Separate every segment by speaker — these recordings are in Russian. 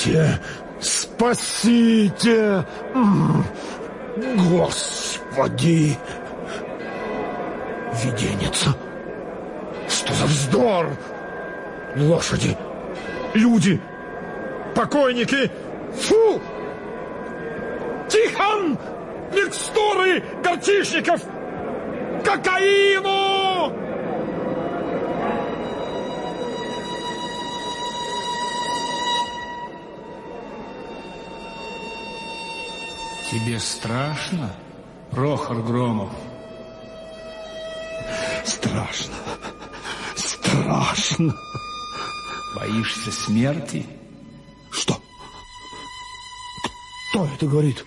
Speaker 1: Спасите! Спасите! Господи! Виденница! Что за вздор? Лошади! Люди! Покойники! Фу! Тихон! Микстуры горчишников! Кокаину!
Speaker 2: Тебе страшно, Прохор Громов?
Speaker 1: Страшно. Страшно.
Speaker 2: Боишься смерти?
Speaker 1: Что? Кто это говорит?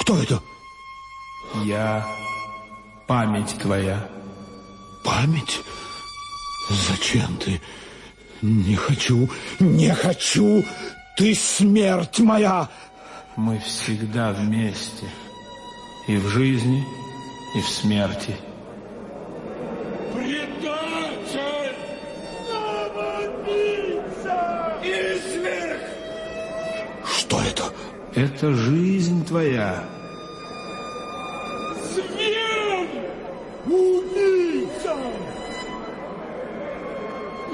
Speaker 1: Кто это?
Speaker 2: Я. Память твоя.
Speaker 1: Память? Зачем ты? Не хочу, не хочу. Ты смерть моя.
Speaker 2: Мы всегда вместе. И в жизни, и в смерти.
Speaker 1: Предатель! Самоубийца! Изверг! Что это?
Speaker 2: Это жизнь твоя.
Speaker 1: Зверь! Убийца!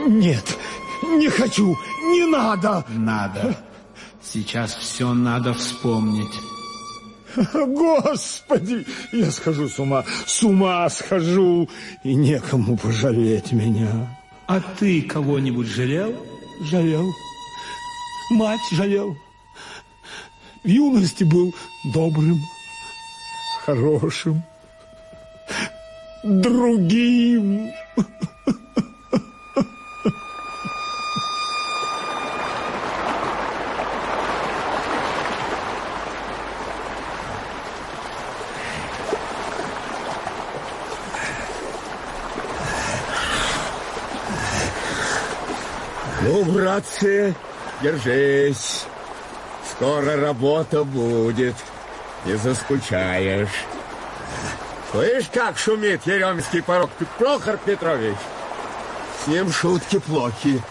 Speaker 1: Нет, не хочу, не надо!
Speaker 2: Надо. Сейчас все надо вспомнить.
Speaker 1: Господи, я схожу с ума, с ума схожу, и некому пожалеть меня.
Speaker 2: А ты кого-нибудь жалел?
Speaker 1: Жалел. Мать жалел. В юности был добрым, хорошим, другим.
Speaker 3: Ну, братцы, держись. Скоро работа будет. Не заскучаешь. Слышь, как шумит Еремский порог? Прохор Петрович? С ним шутки плохи.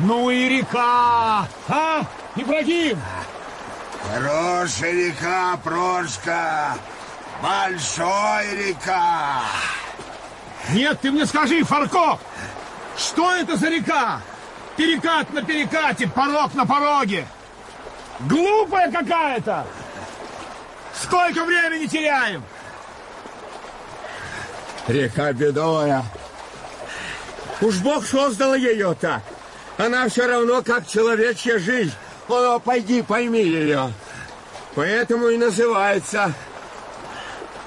Speaker 1: Ну и река, а, Ибрагим?
Speaker 4: Хорошая река, Прошка. Большой река.
Speaker 1: Нет, ты мне скажи, Фарко, что это за река? Перекат на перекате, порог на пороге. Глупая какая-то. Сколько времени теряем?
Speaker 3: Река бедовая. Уж Бог создал ее так. Она все равно, как человечья жизнь. О, пойди, пойми ее. Поэтому и называется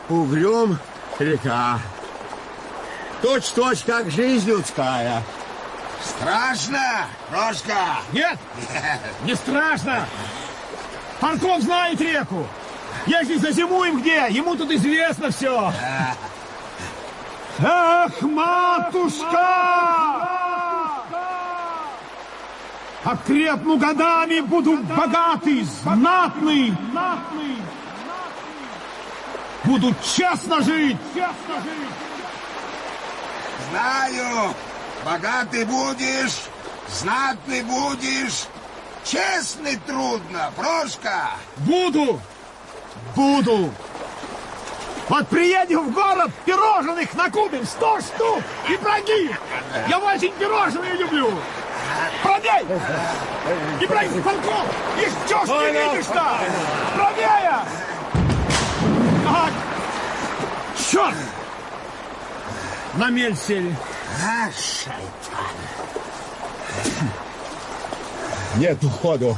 Speaker 3: Угрюм река. Точь-точь, как жизнь людская.
Speaker 4: Страшно, Прошка?
Speaker 1: Нет, не страшно. Фарков знает реку. Если зазимуем где, ему тут известно все. Эх, матушка! Окрепну годами, буду богатый, знатный. Буду честно жить.
Speaker 4: Знаю, богатый будешь, знатный будешь, честный трудно, Прошка.
Speaker 1: Буду, буду. Вот приедем в город, пирожных накупим сто штук и пироги. Я очень пирожные люблю. Пробей! Ибрагим Панков! Их чё ж не видишь-то? Правее! Ага. Черт! На мель сели.
Speaker 4: А, шайтан.
Speaker 3: Нет уходу.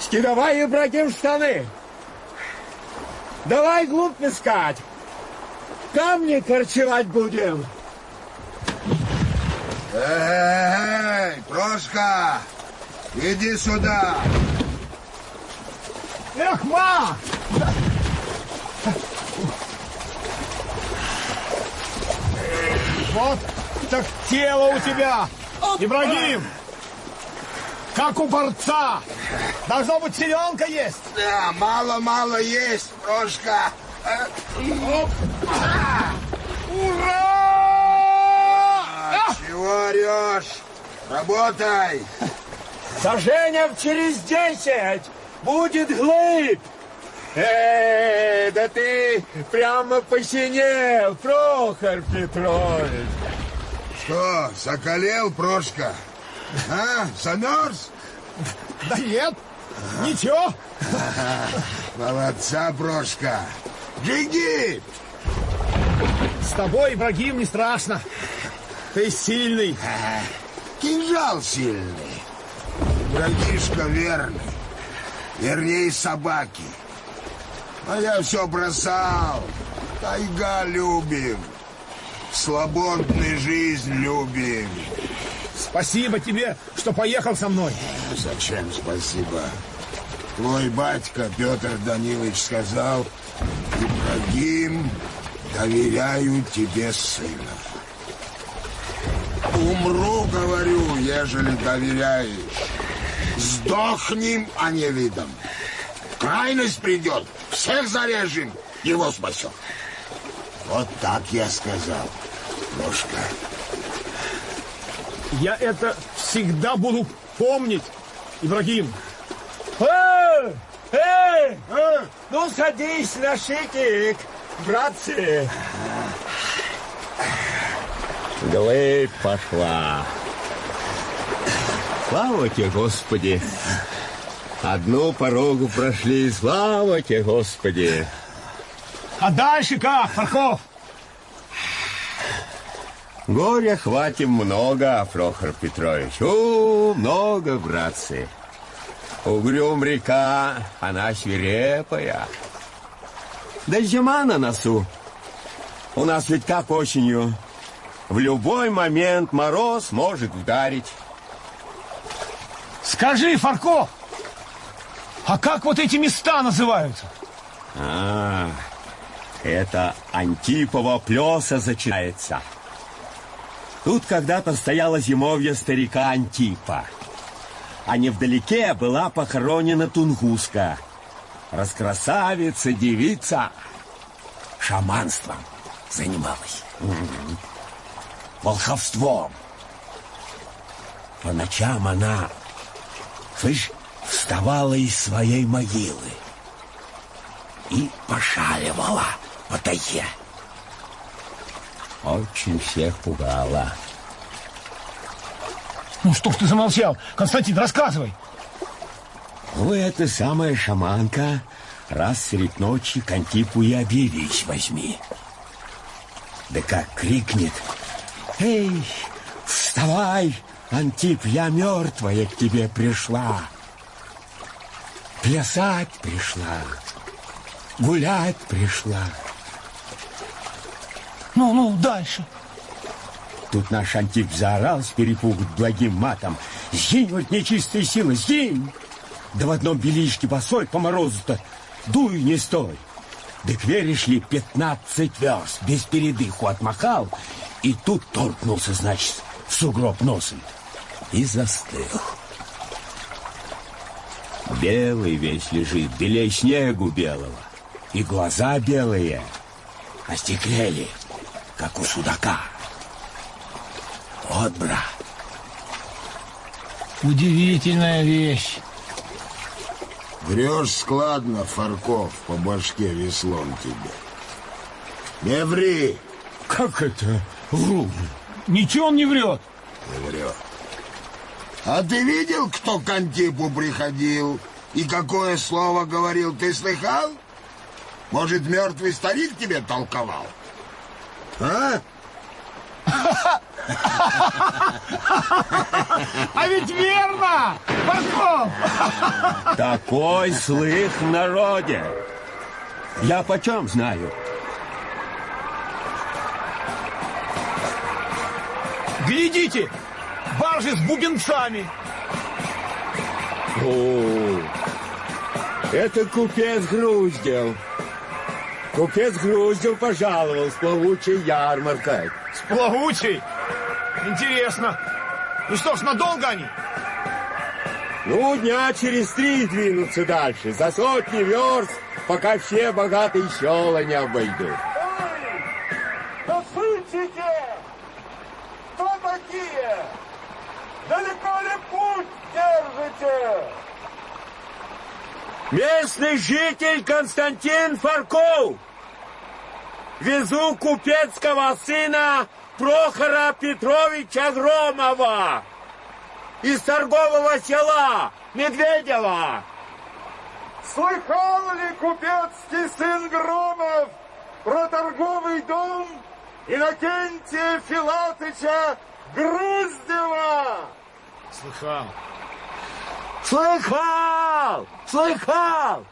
Speaker 3: Скидавай, Ибрагим, штаны. Давай глубь искать. Камни корчевать будем.
Speaker 4: Эй, Прошка, иди сюда.
Speaker 1: Эх, ма! Вот так тело у тебя, Ибрагим! Как у борца! Должно быть, селенка есть!
Speaker 4: Да, мало-мало есть, Прошка. А, Чего орешь? Работай!
Speaker 3: Сожжением через десять будет глыб. Эй, да ты прямо посинел, Прохор Петрович.
Speaker 4: Что, закалел, Прошка? А, замерз?
Speaker 5: Да нет, ничего.
Speaker 4: Молодца, Прошка. Джигит!
Speaker 5: С тобой, Ибрагим, не страшно. Ты сильный.
Speaker 4: Кинжал сильный. Братишка верный. Вернее, собаки. А я все бросал. Тайга любим. Свободную жизнь любим.
Speaker 5: Спасибо тебе, что поехал со мной.
Speaker 4: Зачем спасибо? Твой батька Петр Данилович сказал, Ибрагим, доверяю тебе сына. Умру, говорю, ежели доверяешь. Сдохнем, а не видом. Крайность придет, всех зарежем, его спасем. Вот так я сказал, Ложка.
Speaker 5: Я это всегда буду помнить, Ибрагим.
Speaker 3: Эй, эй, э, ну садись на шитик, братцы. Глыб пошла. Слава тебе, Господи. Одну порогу прошли, слава тебе, Господи.
Speaker 5: А дальше как, Фарков?
Speaker 3: Горя хватим много, Прохор Петрович. У, много, братцы. Угрюм река, она свирепая. Да зима на носу. У нас ведь как осенью. В любой момент мороз может ударить.
Speaker 5: Скажи, Фарков, а как вот эти места называются?
Speaker 3: А, это Антипова плеса зачинается. Тут когда-то стояла зимовье старика Антипа. А невдалеке была похоронена Тунгуска. Раскрасавица, девица. Шаманством занималась. Мгм. Волховством. По ночам она, слышь, вставала из своей могилы и пошаливала по тайге. Очень всех пугала.
Speaker 5: Ну что ж ты замолчал? Константин, рассказывай.
Speaker 3: Ну, эта самая шаманка раз средь ночи к Антипу и объявись возьми. Да как крикнет, «Эй, вставай, Антип, я мертвая к тебе пришла!» Плясать пришла, гулять пришла.
Speaker 5: Ну, ну, дальше.
Speaker 3: Тут наш Антип заорал с перепугу благим матом. «Сгинь, вот нечистая сила, сгинь!» Да в одном белишке босой по морозу-то дуй не стой. Да к веришь ли, пятнадцать верст без передыху отмахал, и тут торкнулся, значит, в сугроб носом и застыл. Белый весь лежит, белей снегу белого, и глаза белые, остеклели, как у судака. Вот, брат,
Speaker 5: Удивительная вещь.
Speaker 4: Врешь складно, Фарков, по башке веслом тебе. Не ври,
Speaker 3: как это вру?
Speaker 5: Ничего он не врет.
Speaker 4: не врет. А ты видел, кто к Антипу приходил и какое слово говорил, ты слыхал? Может, мертвый старик тебе толковал? А?
Speaker 5: А ведь верно! Фарков!
Speaker 3: Такой слых в народе. Я почем знаю?
Speaker 5: Глядите! Баржи с бубенцами!
Speaker 3: О, это купец Груздев. Купец Груздев пожаловал с плавучей ярмаркой.
Speaker 5: С плавучей! Интересно. Ну что ж, надолго они?
Speaker 3: Ну, дня через три двинутся дальше, за сотни верст пока все богатые села не обойдут.
Speaker 6: Да слышите? Кто такие? Далеко ли путь держите?
Speaker 3: Местный житель Константин Фарков. Везу купецкого сына Прохора Петровича Громова из торгового села Медведева.
Speaker 6: Слыхал ли купецкий сын Громов про торговый дом Иннокентия Филатыча Груздева?
Speaker 1: Слыхал.
Speaker 3: Слыхал! Слыхал!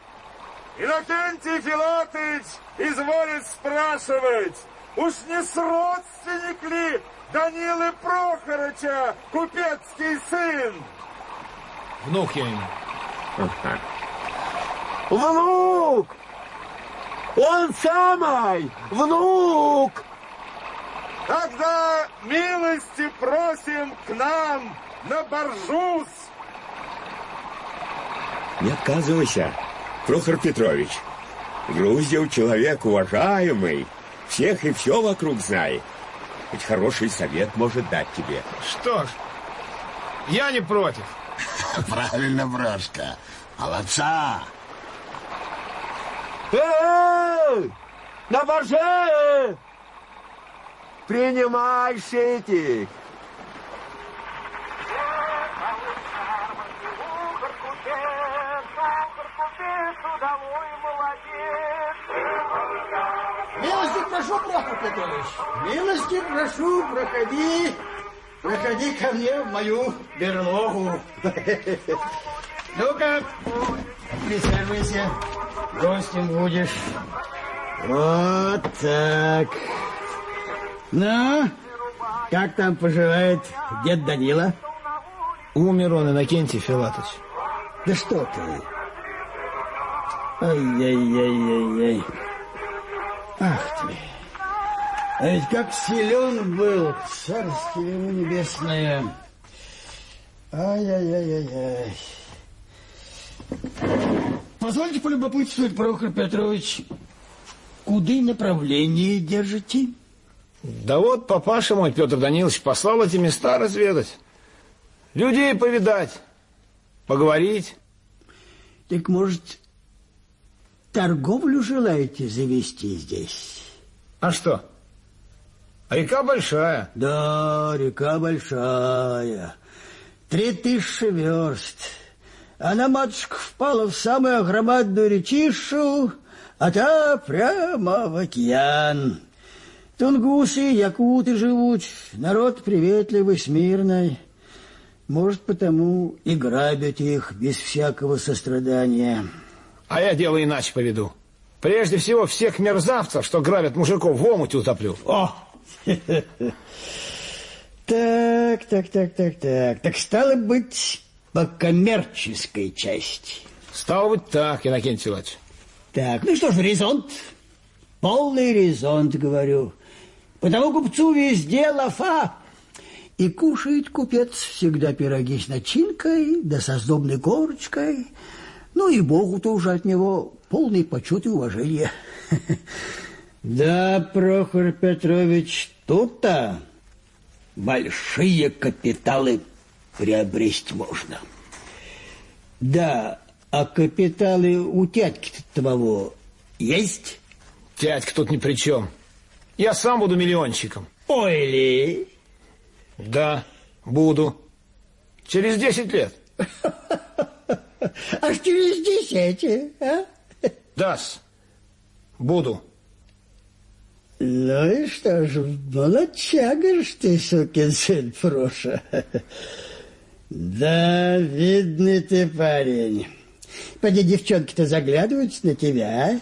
Speaker 6: Иннокентий Филатыч изволит спрашивать, уж не с родственник ли Данилы Прохорыча купецкий сын?
Speaker 1: Внук я ему.
Speaker 3: Внук! Он самый! Внук!
Speaker 6: Тогда милости просим к нам на Боржус.
Speaker 3: Не отказывайся, Прохор Петрович. Груздев человек уважаемый, всех и все вокруг знает. Хоть хороший совет может дать тебе.
Speaker 1: Что ж, я не против.
Speaker 4: Правильно, Брошка. Молодца.
Speaker 3: Эй! На борже! Принимай шитик!
Speaker 7: Прошу, Прохор Петрович. Милости прошу, проходи. Проходи ко мне в мою берлогу. Ну-ка, присаживайся. Гостем будешь. Вот так. Ну, как там поживает дед Данила?
Speaker 1: Умер он, Иннокентий Филатович.
Speaker 7: Да что ты? Ай-яй-яй-яй-яй. Ах ты. А ведь как силен был, царствие ему небесное. Ай-яй-яй-яй-яй. Позвольте полюбопытствовать, Прохор Петрович, куда направление держите?
Speaker 1: Да вот папаша мой, Петр Данилович, послал эти места разведать. Людей повидать, поговорить.
Speaker 7: Так, может, торговлю желаете завести здесь?
Speaker 1: А что? Река большая.
Speaker 7: Да, река большая. Три тысячи верст. Она, матушка, впала в самую громадную речишу, а та прямо в океан. Тунгусы, якуты живут, народ приветливый, смирный. Может, потому и грабят их без всякого сострадания.
Speaker 1: А я дело иначе поведу. Прежде всего, всех мерзавцев, что грабят мужиков, в омуть утоплю.
Speaker 7: О! Так, так, так, так, так. Так стало быть, по коммерческой части.
Speaker 1: Стало быть так, Иннокентий Иванович.
Speaker 7: Так, ну что ж, резонт. Полный резонт, говорю. Потому купцу везде лафа. И кушает купец всегда пироги с начинкой, да со сдобной корочкой. Ну и Богу-то уже от него полный почет и уважение. Да, Прохор Петрович, тут-то большие капиталы приобрести можно. Да, а капиталы у тятьки твоего есть?
Speaker 1: Дядька тут ни при чем. Я сам буду миллиончиком.
Speaker 7: Ой ли!
Speaker 1: Да, буду. Через десять лет.
Speaker 7: Аж через десять, а?
Speaker 1: Дас. Буду.
Speaker 7: Ну и что ж, молодчага ж ты, сукин сын Проша. Да, видный ты парень. Поди девчонки-то заглядываются на тебя, а?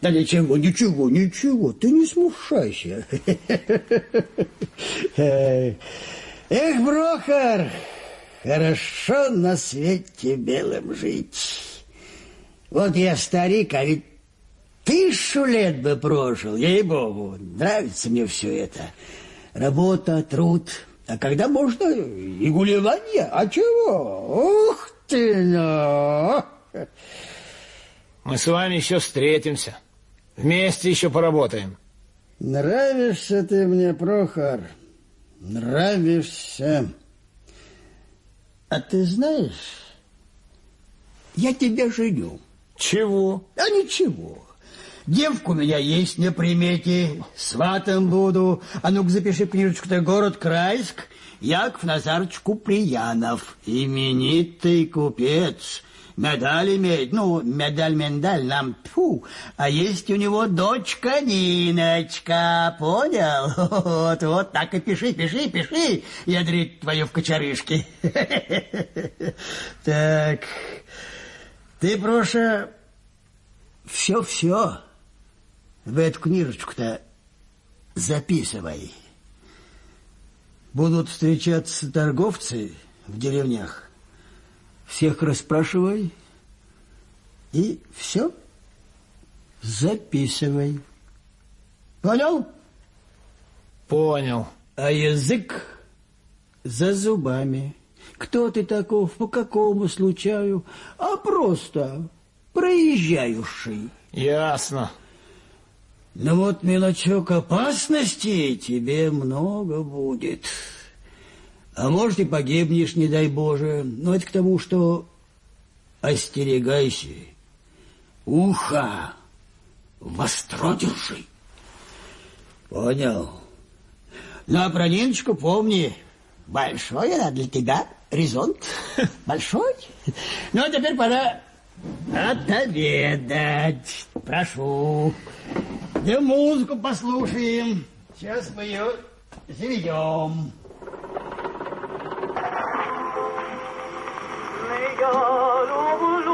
Speaker 7: Да ничего, ничего, ничего, ты не смущайся. Эх, Брохар, хорошо на свете белым жить. Вот я старик, а ведь тысячу лет бы прожил, ей-богу. Нравится мне все это. Работа, труд. А когда можно и гулевание? А чего? Ух ты, ну!
Speaker 5: Мы с вами еще встретимся. Вместе еще поработаем.
Speaker 7: Нравишься ты мне, Прохор. Нравишься. А ты знаешь, я тебя женю.
Speaker 5: Чего?
Speaker 7: А ничего. Девку у меня есть на примете, сватом буду. А ну-ка запиши книжечку-то «Город Крайск», Яков Назарович Куприянов, именитый купец. Медаль имеет, ну, медаль-миндаль нам, тьфу, а есть у него дочка Ниночка, понял? Вот, вот так и пиши, пиши, пиши, ядрить твою в кочерышке. Так, ты, Проша, все-все в эту книжечку-то записывай. Будут встречаться торговцы в деревнях. Всех расспрашивай и все записывай. Понял?
Speaker 5: Понял.
Speaker 7: А язык за зубами. Кто ты таков, по какому случаю, а просто проезжающий.
Speaker 5: Ясно.
Speaker 7: Ну вот, мелочок опасности тебе много будет. А может, и погибнешь, не дай Боже. Но это к тому, что остерегайся. Ухо востро держи. Понял. Ну, а про Ниночку помни. Большой она для тебя резонт. Большой. Ну, а теперь пора отобедать. Прошу. Да музыку послушаем. Сейчас мы ее заведем.
Speaker 8: predviđajući a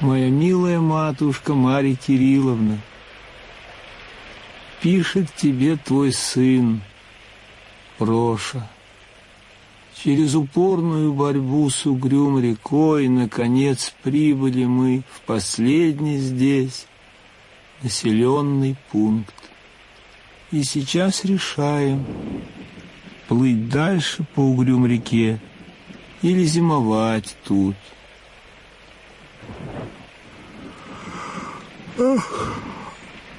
Speaker 1: моя милая матушка Марья Кирилловна. Пишет тебе твой сын, Проша. Через упорную борьбу с угрюм рекой, наконец, прибыли мы в последний здесь населенный пункт. И сейчас решаем, плыть дальше по угрюм реке или зимовать тут.
Speaker 3: Ах,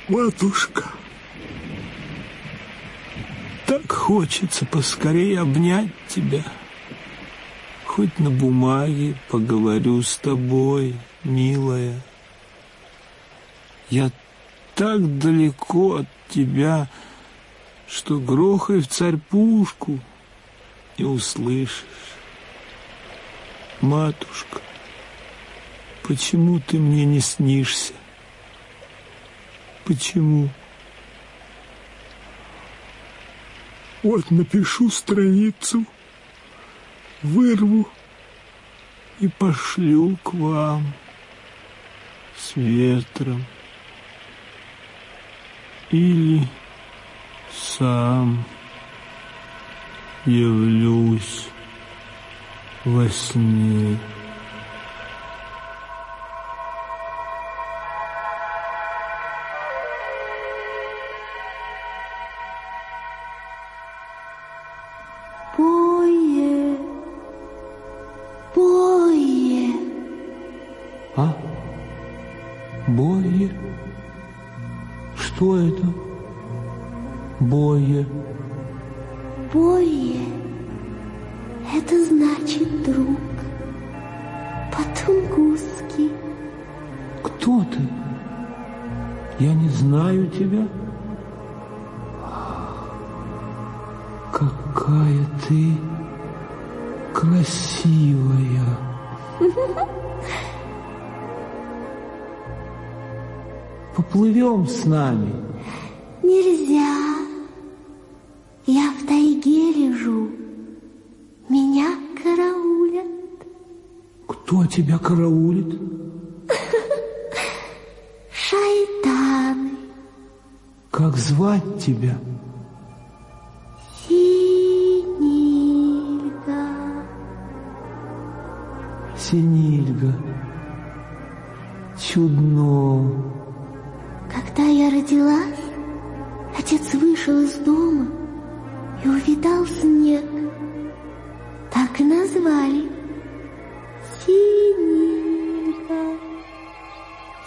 Speaker 3: матушка,
Speaker 1: так хочется поскорее обнять тебя. Хоть на бумаге поговорю с тобой, милая. Я так далеко от тебя, что грохай в царь пушку и услышишь. Матушка, почему ты мне не снишься? Почему?
Speaker 3: Вот напишу страницу, вырву
Speaker 1: и пошлю к вам с ветром. Или сам явлюсь во сне.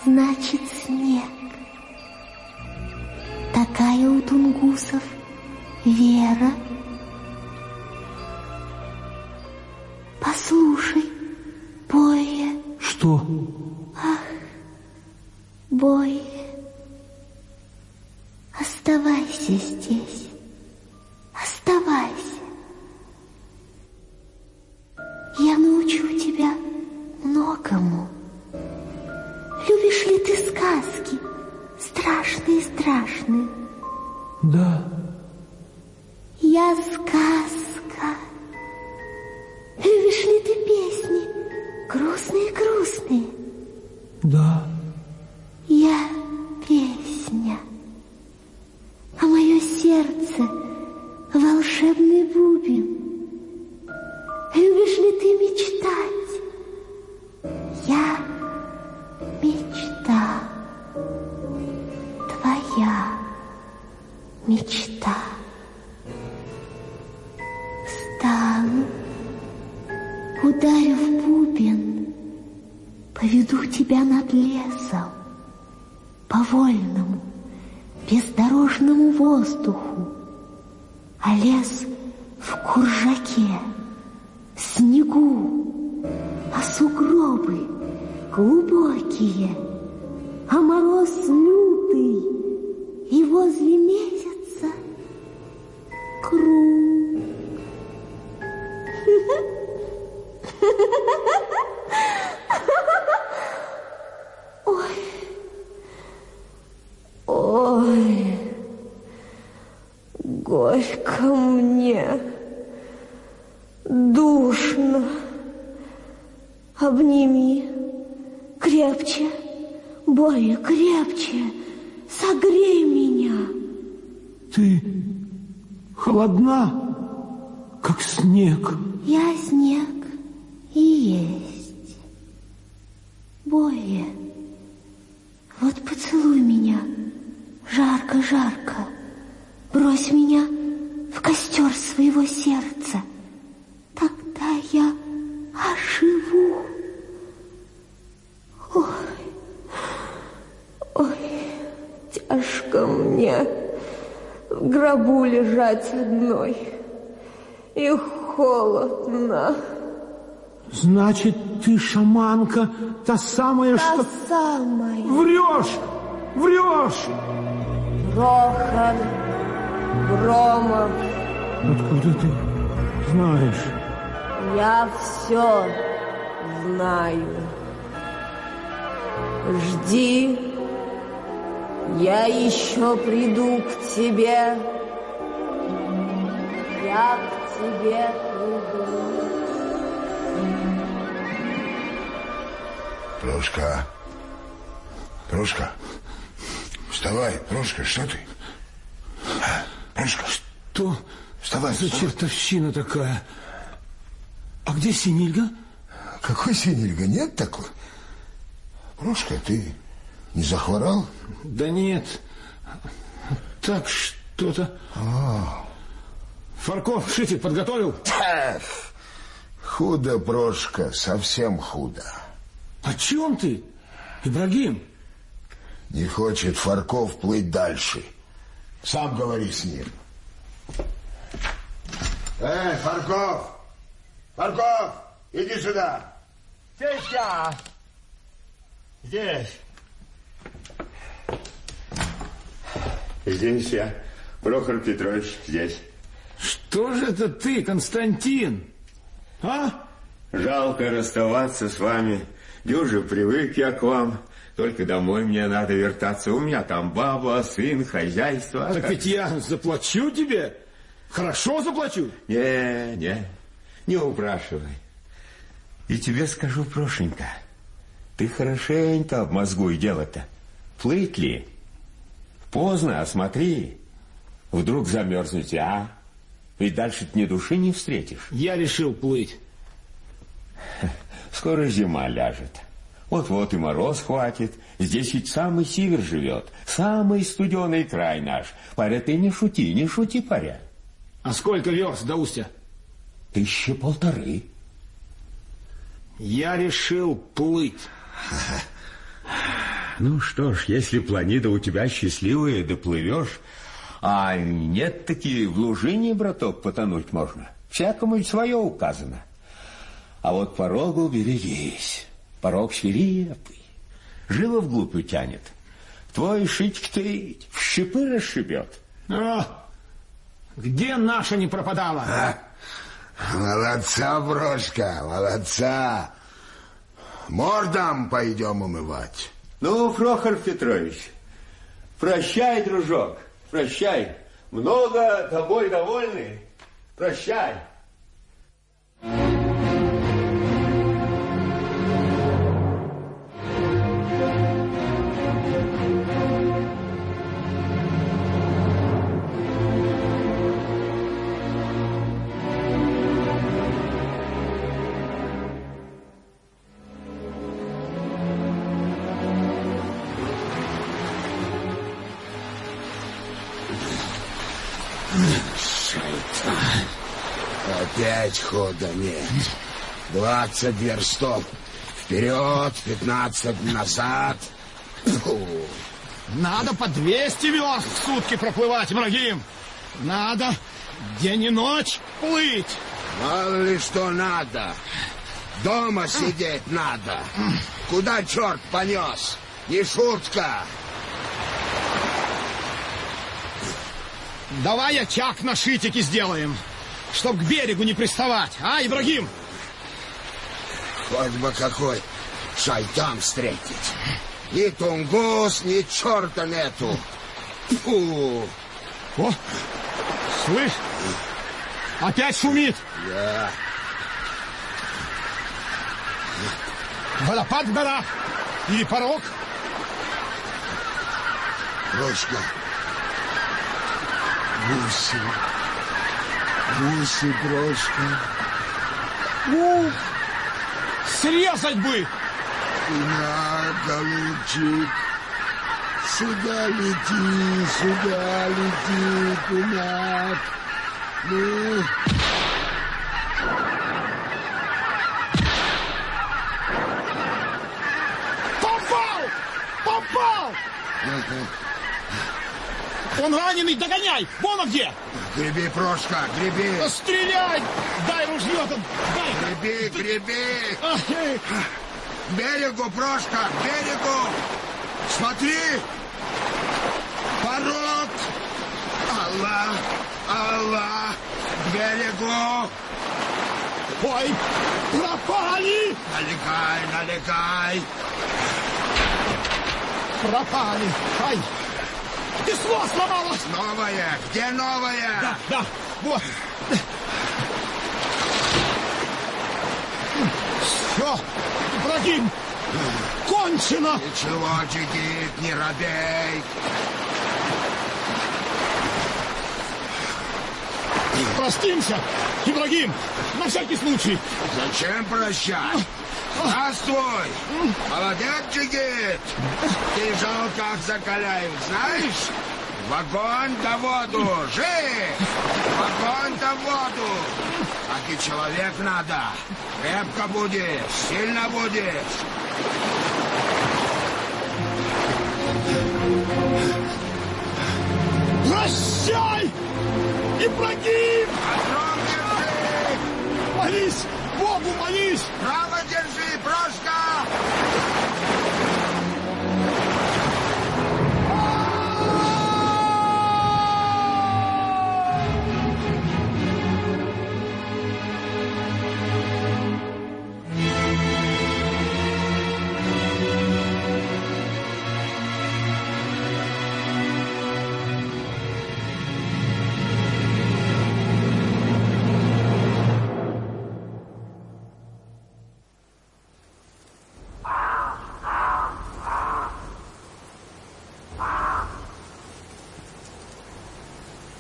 Speaker 9: Значит, снег. Такая у тунгусов вера. Послушай, Боя,
Speaker 1: Что?
Speaker 9: Боя, оставайся здесь. И холодно.
Speaker 1: Значит, ты шаманка, та самая,
Speaker 9: Та
Speaker 1: что...
Speaker 9: самая.
Speaker 1: Врешь! Врешь!
Speaker 9: Рохан, Громов,
Speaker 1: Откуда ты знаешь?
Speaker 9: я все знаю. Жди, я еще приду к тебе. Я к тебе приду.
Speaker 4: Прошка. Прошка. Вставай, Прошка, что ты? А, Прошка,
Speaker 1: То
Speaker 4: вставай.
Speaker 1: за
Speaker 4: вставай.
Speaker 1: чертовщина такая. А где Синильга?
Speaker 4: Какой синильга? Нет такой? Прошка, ты не захворал?
Speaker 1: Да нет. Так что-то... Фарков шитик подготовил?
Speaker 4: Худо, Прошка, совсем худо.
Speaker 1: О чем ты, Ибрагим?
Speaker 4: Не хочет Фарков плыть дальше. Сам говори с ним. Эй, Фарков! Фарков, иди сюда.
Speaker 3: Здесь я. Здесь.
Speaker 10: Здесь я, Прохор Петрович, здесь.
Speaker 1: Что же это ты, Константин? А?
Speaker 3: Жалко расставаться с вами. Дюже привык я к вам. Только домой мне надо вертаться. У меня там баба, сын, хозяйство.
Speaker 1: Так ведь я заплачу тебе. Хорошо заплачу.
Speaker 3: Не, не, не упрашивай. И тебе скажу, Прошенька, ты хорошенько обмозгуй дело-то. Плыть ли? Поздно, а смотри. Вдруг замерзнете, а? Ведь дальше ты ни души не встретишь.
Speaker 1: Я решил плыть.
Speaker 3: Скоро зима ляжет. Вот-вот и мороз хватит. Здесь ведь самый север живет. Самый студеный край наш. Паря, ты не шути, не шути, паря.
Speaker 1: А сколько верст до устья?
Speaker 3: Тысячи полторы.
Speaker 1: Я решил плыть.
Speaker 3: Ну что ж, если планида у тебя счастливая, доплывешь. А нет таки в лужине, браток, потонуть можно. Всякому ведь свое указано. А вот порогу берегись. Порог свирепый. Живо вглубь утянет. Твой шить-ктыть в щепы расшибет.
Speaker 1: А, где наша не пропадала?
Speaker 4: А? Молодца, Брошка, молодца. Мордом пойдем умывать.
Speaker 3: Ну, Прохор Петрович, прощай, дружок, прощай. Много тобой довольны. Прощай.
Speaker 4: Опять хода нет. Двадцать верстов вперед, пятнадцать назад. Фу.
Speaker 1: Надо по 200 верст в сутки проплывать, Ибрагим. Надо день и ночь плыть.
Speaker 4: Мало ли что надо. Дома сидеть надо. Куда черт понес? Не шутка.
Speaker 1: Давай очаг на шитике сделаем, чтоб к берегу не приставать. А, Ибрагим?
Speaker 4: Хоть бы какой шайтан встретить. Ни тунгус, ни черта нету. Фу.
Speaker 1: О, слышь, опять шумит.
Speaker 4: Да.
Speaker 1: Водопад в горах или порог.
Speaker 4: Ручка. Гуси. Гуси, брошка.
Speaker 1: У, срезать бы.
Speaker 4: На, голубчик. Сюда лети, сюда лети, кумак. Ну,
Speaker 1: Попал! Попал! Он раненый, догоняй! Вон он где!
Speaker 4: греби, Прошка, греби.
Speaker 1: Да Стреляй! Дай ружье там! Дай!
Speaker 4: Греби, греби.
Speaker 1: Ах,
Speaker 4: берегу, Прошка, берегу. Смотри. Порог. Аллах, Аллах. Берегу.
Speaker 1: Ой, пропали!
Speaker 4: Налегай, налегай.
Speaker 1: Пропали! Ай! Весло сломалось!
Speaker 4: Новая. Где новая?
Speaker 1: Да, да, вот. Все, Ибрагим, кончено!
Speaker 4: Ничего, Джигит, не робей.
Speaker 1: Простимся, Ибрагим, на всякий случай.
Speaker 4: Зачем прощать? Здравствуй! Молодец, Джигит! Ты жал, как закаляют, знаешь? В огонь да воду! Жив! В огонь да воду! Так и человек надо! Крепко будешь, сильно будешь!
Speaker 1: Прощай, Ибрагим!
Speaker 4: Отрок держи!
Speaker 1: Молись, Богу молись!
Speaker 4: Право держи,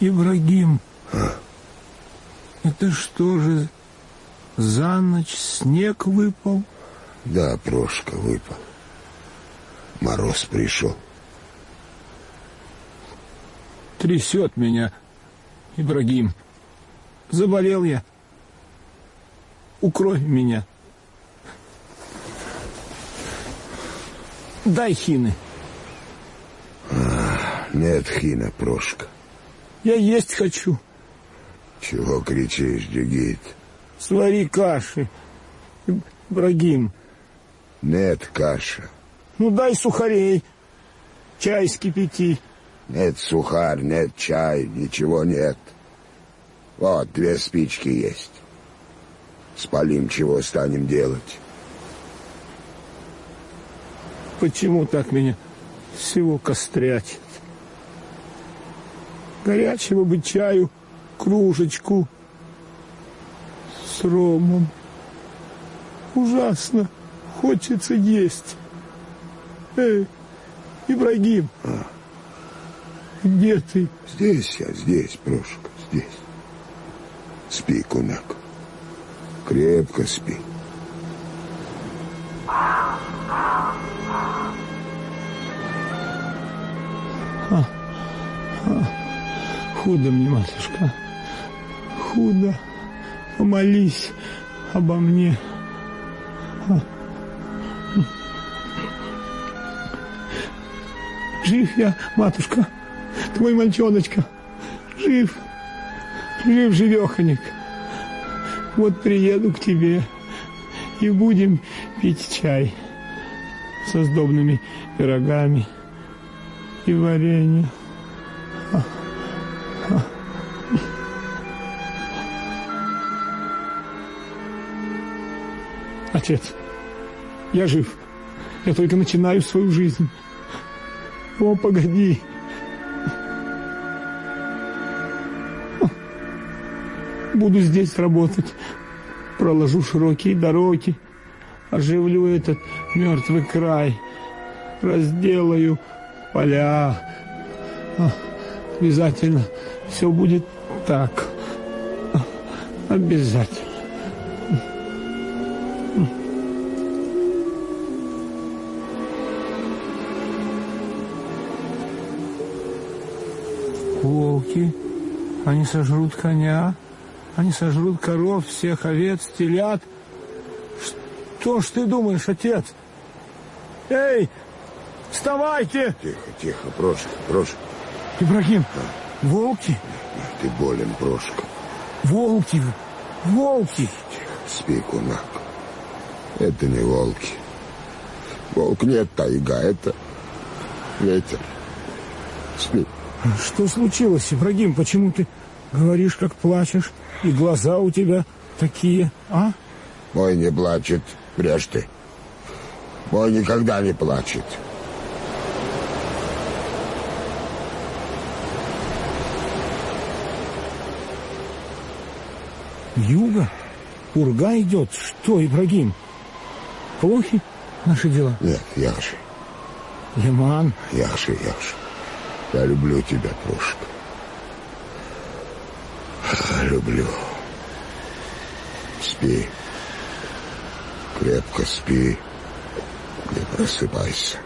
Speaker 1: Ибрагим, это что же, за ночь снег выпал?
Speaker 4: Да, Прошка, выпал. Мороз пришел.
Speaker 1: Трясет меня, Ибрагим. Заболел я. Укрой меня. Дай хины.
Speaker 4: Нет хина, Прошка.
Speaker 1: Я есть хочу.
Speaker 4: Чего кричишь, Джигит?
Speaker 1: Свари каши. Ибрагим,
Speaker 4: Нет каша.
Speaker 1: ну дай сухарей. Чай скипяти.
Speaker 4: Нет сухарь, нет чай, ничего нет. Вот, две спички есть. Спалим, чего станем делать.
Speaker 1: Почему так меня всего кострячит? Горячего бы чаю, кружечку с ромом. Ужасно хочется есть. Эй, Ибрагим, где ты?
Speaker 4: Здесь я, здесь, Прошка, здесь. Спи, кунак. Крепко спи.
Speaker 1: Худо мне, матушка, худо. Помолись обо мне. Жив я, матушка, твой мальчоночка. Жив, жив, живеханик. Вот приеду к тебе и будем пить чай со сдобными пирогами и вареньем. Отец, я жив. Я только начинаю свою жизнь. О, погоди. Буду здесь работать. Проложу широкие дороги. Оживлю этот мертвый край. Разделаю поля. А, Обязательно все будет так. А, Обязательно. Они сожрут коня, они сожрут коров, всех овец, телят. Что ж ты думаешь, отец? Эй, вставайте!
Speaker 4: Тихо, тихо, Прошка, Прошка.
Speaker 1: Ибрагим, волки,
Speaker 4: Ты болен, Прошка.
Speaker 1: волки, волки.
Speaker 4: Спи, кунак. Это не волки. Волк нет тайга, это ветер. Спи.
Speaker 1: Что случилось, Ибрагим? Почему ты говоришь, как плачешь, и глаза у тебя такие, а?
Speaker 4: Мой не плачет, брешь ты. Мой никогда не плачет.
Speaker 1: Юга? Урга идет? Что, Ибрагим? Плохи наши дела?
Speaker 4: Нет, Яши,
Speaker 1: Яман,
Speaker 4: Яши, Яши. Я люблю тебя, Прошка. Люблю. Спи. Крепко спи. Не просыпайся.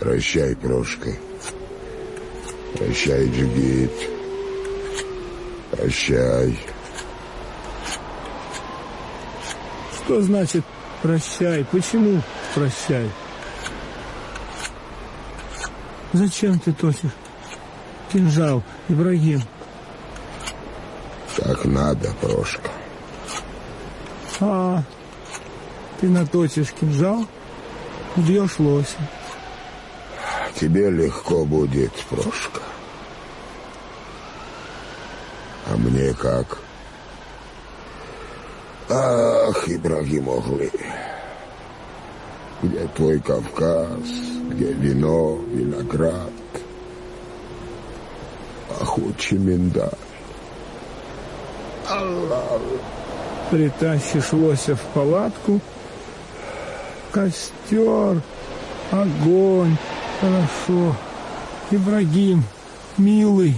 Speaker 4: Прощай, Прошка. Прощай, Джигит. Прощай.
Speaker 1: что значит прощай? Почему прощай? Зачем ты точишь кинжал, Ибрагим?
Speaker 4: Так надо, Прошка.
Speaker 1: А, ты наточишь кинжал, убьешь лося.
Speaker 4: Тебе легко будет, Прошка. А мне как? Ах, Ибрагим Огли. Где твой Кавказ? Где вино, виноград? пахучий миндаль. Аллах.
Speaker 1: Притащишь лося в палатку, костер, огонь, хорошо. Ибрагим, милый.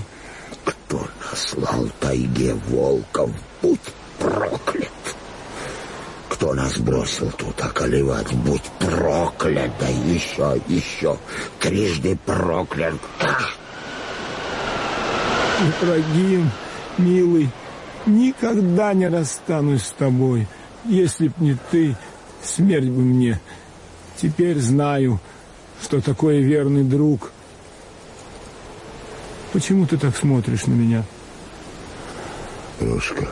Speaker 4: Кто наслал тайге волков, будь проклят. Кто нас бросил тут околевать, будь проклят, да еще, еще, трижды проклят.
Speaker 1: Ибрагим, милый, никогда не расстанусь с тобой. Если б не ты, смерть бы мне. Теперь знаю, что такое верный друг. Почему ты так смотришь на меня?
Speaker 4: Дружка,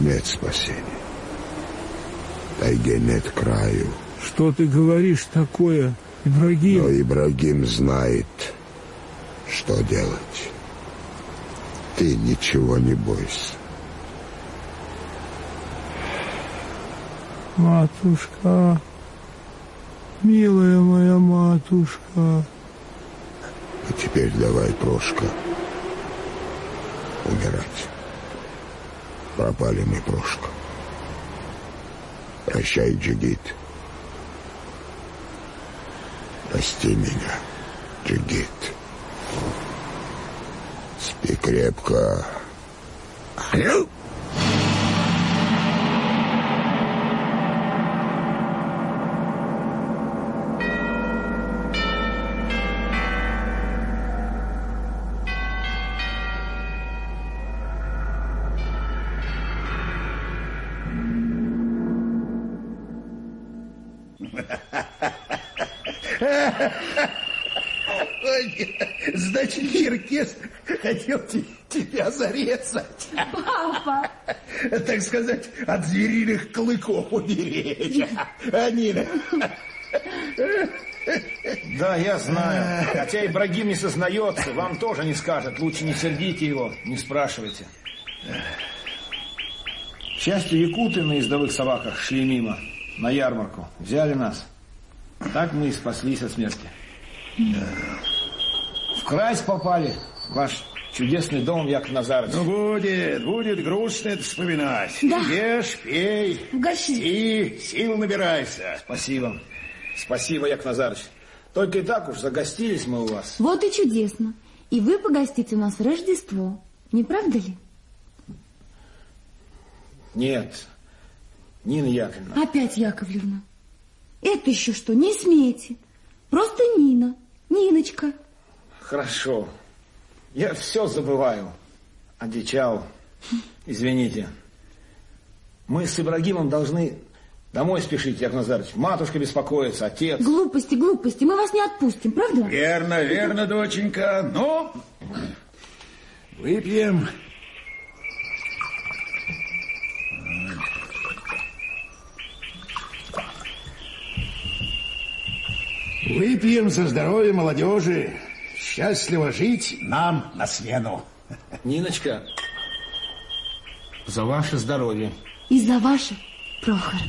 Speaker 4: нет спасения. Тайге нет краю.
Speaker 1: Что ты говоришь такое, Ибрагим?
Speaker 4: Но Ибрагим знает, что делать. Ты ничего не бойся.
Speaker 1: Матушка, милая моя матушка.
Speaker 4: А теперь давай, Прошка, умирать. Пропали мы, Прошка. Прощай, Джигит. Прости меня, Джигит. Спи крепко. Алло!
Speaker 11: Хотел те- тебя зарезать.
Speaker 12: Папа!
Speaker 11: Так сказать, от звериных клыков уберечь. А, Нина?
Speaker 5: Да, я знаю. Хотя Ибрагим не сознается, вам тоже не скажет. Лучше не сердите его, не спрашивайте. К счастью, якуты на ездовых собаках шли мимо, на ярмарку. Взяли нас. Так мы и спаслись от смерти. В край попали. Ваш чудесный дом, Яков Назарович.
Speaker 11: Ну, будет, будет грустно это вспоминать.
Speaker 12: Да.
Speaker 11: Ешь, пей,
Speaker 12: Угощи.
Speaker 11: и сил набирайся.
Speaker 5: Спасибо. Спасибо, Яков Назарович. Только и так уж загостились мы у вас.
Speaker 12: Вот и чудесно. И вы погостите у нас в Рождество. Не правда ли?
Speaker 5: Нет, Нина Яковлевна.
Speaker 12: Опять Яковлевна. Это еще что? Не смейте. Просто Нина. Ниночка.
Speaker 5: Хорошо. Я все забываю. Одичал. Извините. Мы с Ибрагимом должны домой спешить, Яков Назарович. Матушка беспокоится, отец.
Speaker 12: Глупости, глупости. Мы вас не отпустим, правда?
Speaker 11: Верно, верно, доченька. Ну, выпьем. Выпьем за здоровье молодежи. Счастливо жить нам на смену.
Speaker 5: Ниночка, за ваше здоровье.
Speaker 12: И за ваше, Прохор.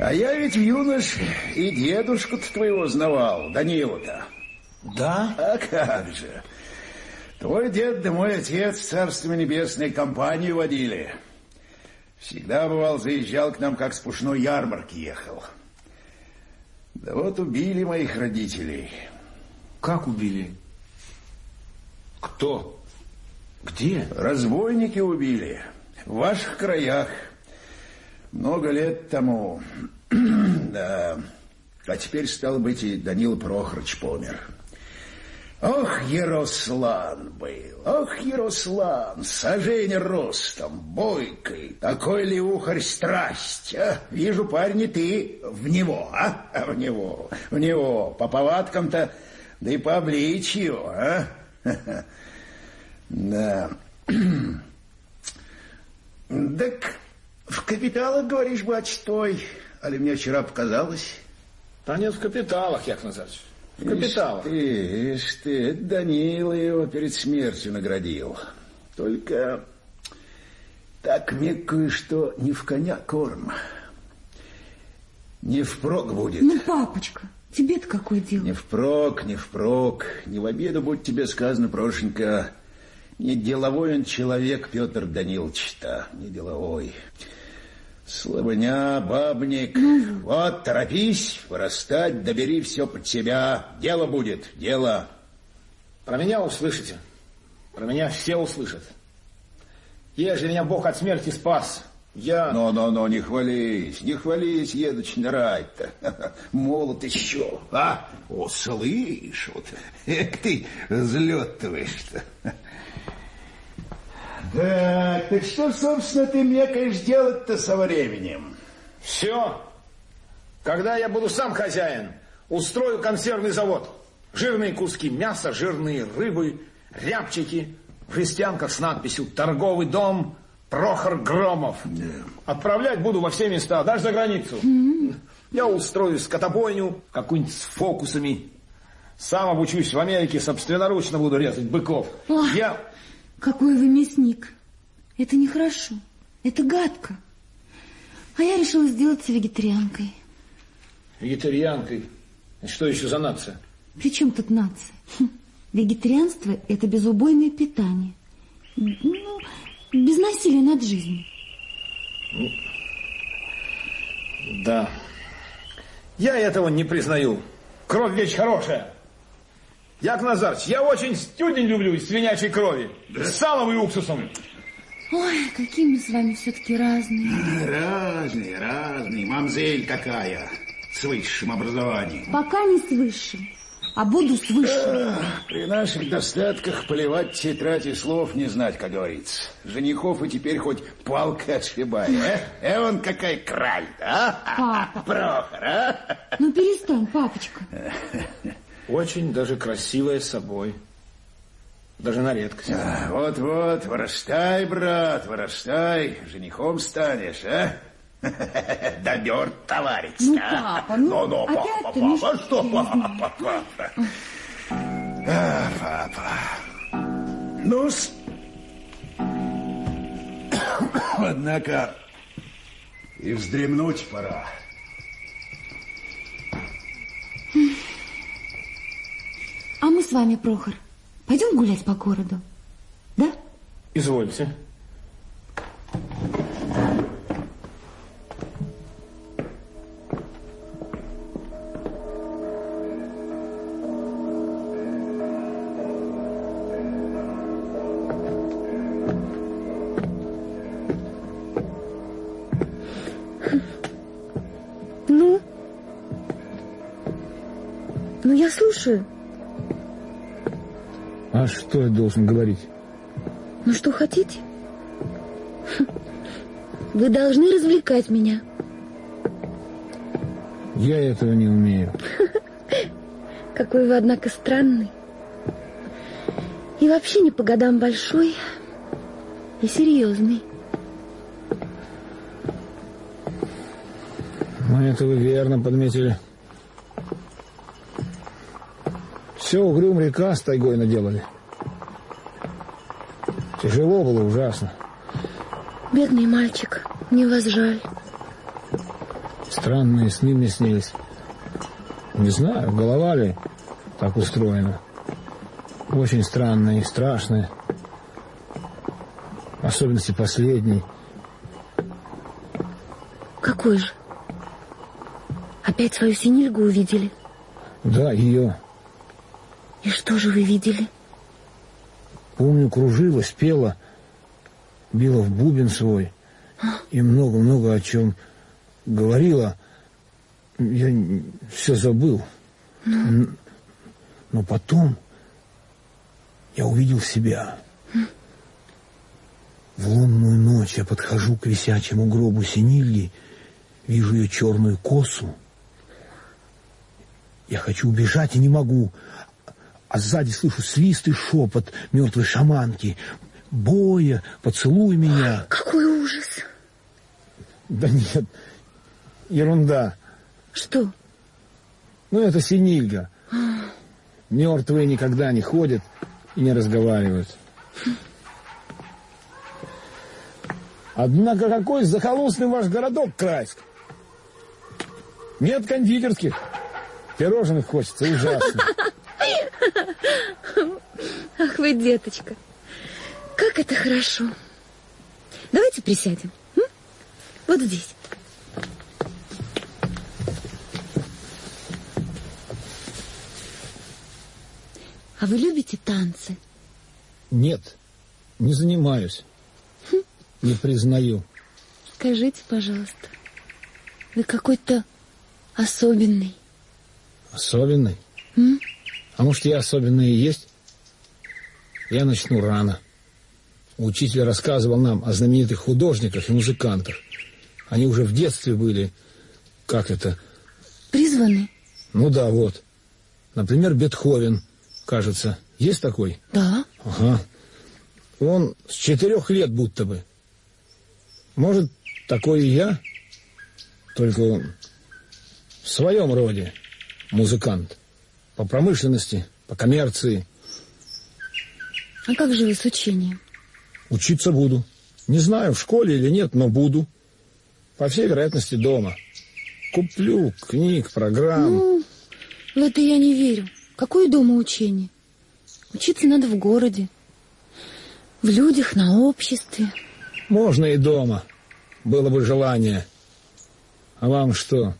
Speaker 11: А я ведь, юнош, и дедушку-то твоего знавал, Данилу-то.
Speaker 5: Да?
Speaker 11: А как же. Твой дед да мой отец царство небесное компанию водили. Всегда, бывал, заезжал к нам, как с пушной ярмарки ехал. Да вот убили моих родителей.
Speaker 5: Как убили? Кто? Где?
Speaker 11: Разбойники убили. В ваших краях. Много лет тому. да. А теперь, стало быть, и Данил Прохорович помер. Ох, Ярослан был, ох, Ярослан, сажень ростом, бойкой, такой ли ухарь страсть, а? Вижу, парень, и ты в него, а? В него, в него, по повадкам-то, да и по обличию, а? Да. Так в капиталах, говоришь, бач, твой, али мне вчера показалось?
Speaker 5: Да нет, в капиталах, Яков Назарович. В капиталах.
Speaker 11: Ишь ты, ишь ты, это Данила его перед смертью наградил. Только так мне кое-что не в коня корм. Не впрок будет.
Speaker 12: Ну, папочка, тебе-то какое дело?
Speaker 11: Не впрок, не впрок. Не в обиду будь тебе сказано, Прошенька. Не деловой он человек, Петр Данилович-то, не деловой. Слабыня, бабник.
Speaker 12: Ну.
Speaker 11: Вот, торопись, вырастать, добери все под себя. Дело будет, дело.
Speaker 5: Про меня услышите. Про меня все услышат. Ежели меня Бог от смерти спас, я...
Speaker 11: Но-но-но, не хвались, не хвались, едуч нрать-то. Молод еще, а? О, слышь, вот, эк ты взлетываешь-то. Так, так что, собственно, ты мекаешь делать-то со временем?
Speaker 5: Все. Когда я буду сам хозяин, устрою консервный завод. Жирные куски мяса, жирные рыбы, рябчики, в жестянках с надписью «Торговый дом Прохор Громов». Отправлять буду во все места, даже за границу. Я устрою скотобойню, какую-нибудь с фокусами. Сам обучусь в Америке, собственноручно буду резать быков.
Speaker 12: Ой.
Speaker 5: Я...
Speaker 12: Какой вы мясник. Это нехорошо. Это гадко. А я решила сделаться вегетарианкой.
Speaker 5: Вегетарианкой. Что еще за нация?
Speaker 12: При чем тут нация? Хм. Вегетарианство – это безубойное питание. Ну, без насилия над жизнью.
Speaker 5: Да. Я этого не признаю. Кровь вещь хорошая. Як Назарыч, я очень стюдень люблю из свинячьей крови. С салом и уксусом.
Speaker 12: Ой, какие мы с вами все-таки разные.
Speaker 11: Разные, разные. Мамзель какая, с высшим образованием.
Speaker 12: Пока не с высшим, а буду с высшим.
Speaker 11: При наших достатках поливать тетради слов не знать, как говорится. Женихов и теперь хоть палкой отшибай, а? Эван какая краль, а?
Speaker 12: Папа.
Speaker 11: Прохор, а?
Speaker 12: Ну перестань, папочка.
Speaker 5: Очень даже красивая собой. Даже на редкость.
Speaker 11: А, Вот-вот, вырастай, брат, вырастай, женихом станешь, а? Добер, товарищ,
Speaker 12: Ну,
Speaker 11: а?
Speaker 12: папа, ну,
Speaker 11: ну,
Speaker 12: опять
Speaker 11: папа,
Speaker 12: ты,
Speaker 11: папа,
Speaker 12: ну,
Speaker 11: что папа, папа? А, папа. ну -с. Однако и вздремнуть пора.
Speaker 12: А мы с вами, Прохор, пойдем гулять по городу? Да?
Speaker 5: Извольте.
Speaker 12: Ну? Ну, я слушаю.
Speaker 1: Что я должен говорить?
Speaker 12: Ну, что хотите? Вы должны развлекать меня.
Speaker 1: Я этого не умею.
Speaker 12: Какой вы, однако, странный. И вообще не по годам большой и серьезный.
Speaker 1: Ну, это вы верно подметили. Все угрюм река с тайгой наделали. Тяжело было, ужасно.
Speaker 12: Бедный мальчик, мне вас жаль.
Speaker 1: Странные сны мне снились. Не знаю, голова ли так устроена. Очень странные и страшные. В особенности последний.
Speaker 12: Какой же? Опять свою синильгу увидели?
Speaker 1: Да, ее.
Speaker 12: И что же вы видели?
Speaker 1: Помню, кружилась, пела, била в бубен свой. И много-много о чем говорила. Я все забыл. Н- Но потом я увидел себя. В лунную ночь я подхожу к висячему гробу Синильги, вижу ее черную косу. Я хочу убежать и не могу, а сзади слышу свист и шепот мертвой шаманки. Боя, поцелуй меня.
Speaker 12: Какой ужас!
Speaker 1: Да нет, ерунда.
Speaker 12: Что?
Speaker 1: Ну, это Синильга. Мертвые никогда не ходят и не разговаривают. Однако какой захолустный ваш городок, Крайск. Нет кондитерских. Пирожных хочется ужасно.
Speaker 12: Ах вы, деточка, как это хорошо. Давайте присядем. м? Вот здесь. А вы любите танцы?
Speaker 1: Нет, не занимаюсь. Не признаю.
Speaker 12: Скажите, пожалуйста, вы какой-то особенный.
Speaker 1: Особенный?
Speaker 12: М?
Speaker 1: А может, я особенный и есть? Я начну рано. Учитель рассказывал нам о знаменитых художниках и музыкантах. Они уже в детстве были, как это,
Speaker 12: Призваны?
Speaker 1: ну да, вот. Например, Бетховен, кажется. Есть такой?
Speaker 12: Да.
Speaker 1: Ага. Он с четырех лет будто бы. Может, такой и я? Только он в своем роде музыкант. По промышленности, по коммерции.
Speaker 12: А как же вы с учением?
Speaker 1: Учиться буду. Не знаю, в школе или нет, но буду. По всей вероятности, дома. Куплю книг, программ.
Speaker 12: Ну, в это я не верю. Какое дома учение? Учиться надо в городе. В людях, на обществе.
Speaker 1: Можно и дома. Было бы желание. А вам что?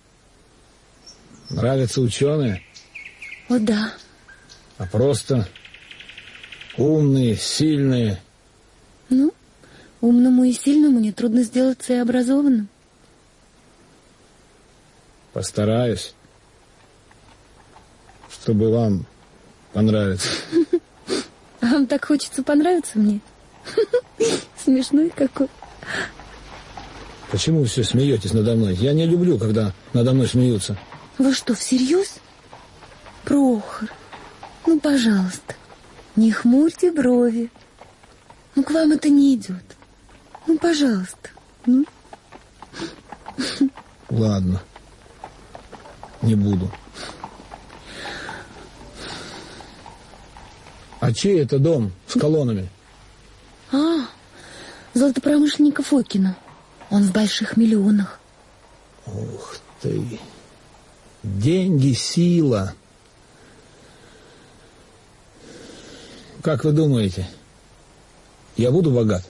Speaker 1: Нравятся ученые?
Speaker 12: О, да.
Speaker 1: А просто умные, сильные.
Speaker 12: Ну, умному и сильному нетрудно сделаться и образованным.
Speaker 1: Постараюсь, чтобы вам понравиться.
Speaker 12: Вам так хочется понравиться мне? Смешной какой.
Speaker 1: Почему вы все смеетесь надо мной? Я не люблю, когда надо мной смеются.
Speaker 12: Вы что, всерьез? Прохор, ну, пожалуйста, не хмурьте брови. Ну, к вам это не идет. Ну, пожалуйста. Ну,
Speaker 1: Ладно. Не буду. А чей это дом с колоннами?
Speaker 12: а, золотопромышленника Фокина. Он в больших миллионах.
Speaker 1: Ух ты. Деньги, сила. Как вы думаете, я буду богат?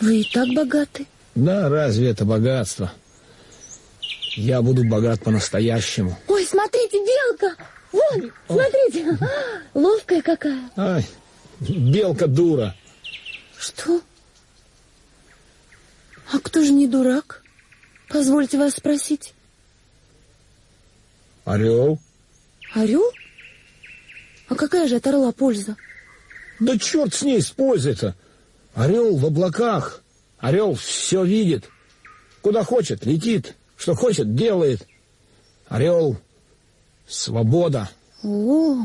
Speaker 12: Вы и так богаты.
Speaker 1: Да, разве это богатство? Я буду богат по-настоящему.
Speaker 12: Ой, смотрите, белка! Вон, смотрите, ловкая какая.
Speaker 1: Ай, белка дура.
Speaker 12: Что? А кто же не дурак? Позвольте вас спросить.
Speaker 1: Орел?
Speaker 12: Орел? А какая же от орла польза?
Speaker 1: Да черт с ней, с пользой-то. Орел в облаках. Орел все видит. Куда хочет, летит. Что хочет, делает. Орел — свобода.
Speaker 12: О,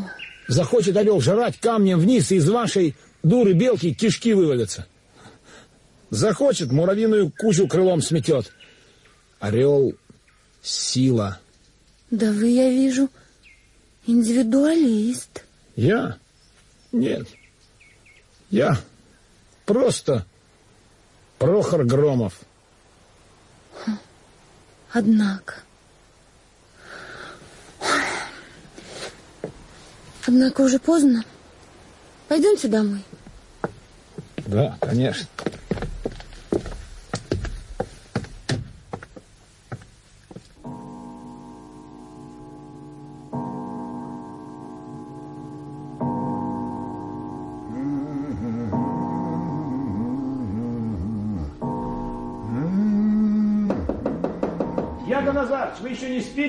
Speaker 1: Захочет орел жрать камнем вниз, и из вашей дуры белки кишки вывалятся. Захочет, муравьиную кучу крылом сметет. Орел — сила.
Speaker 12: да вы, я вижу, индивидуалист.
Speaker 1: Я? Нет. Я просто Прохор Громов.
Speaker 12: Однако. Однако уже поздно. Пойдемте домой.
Speaker 1: Да, конечно.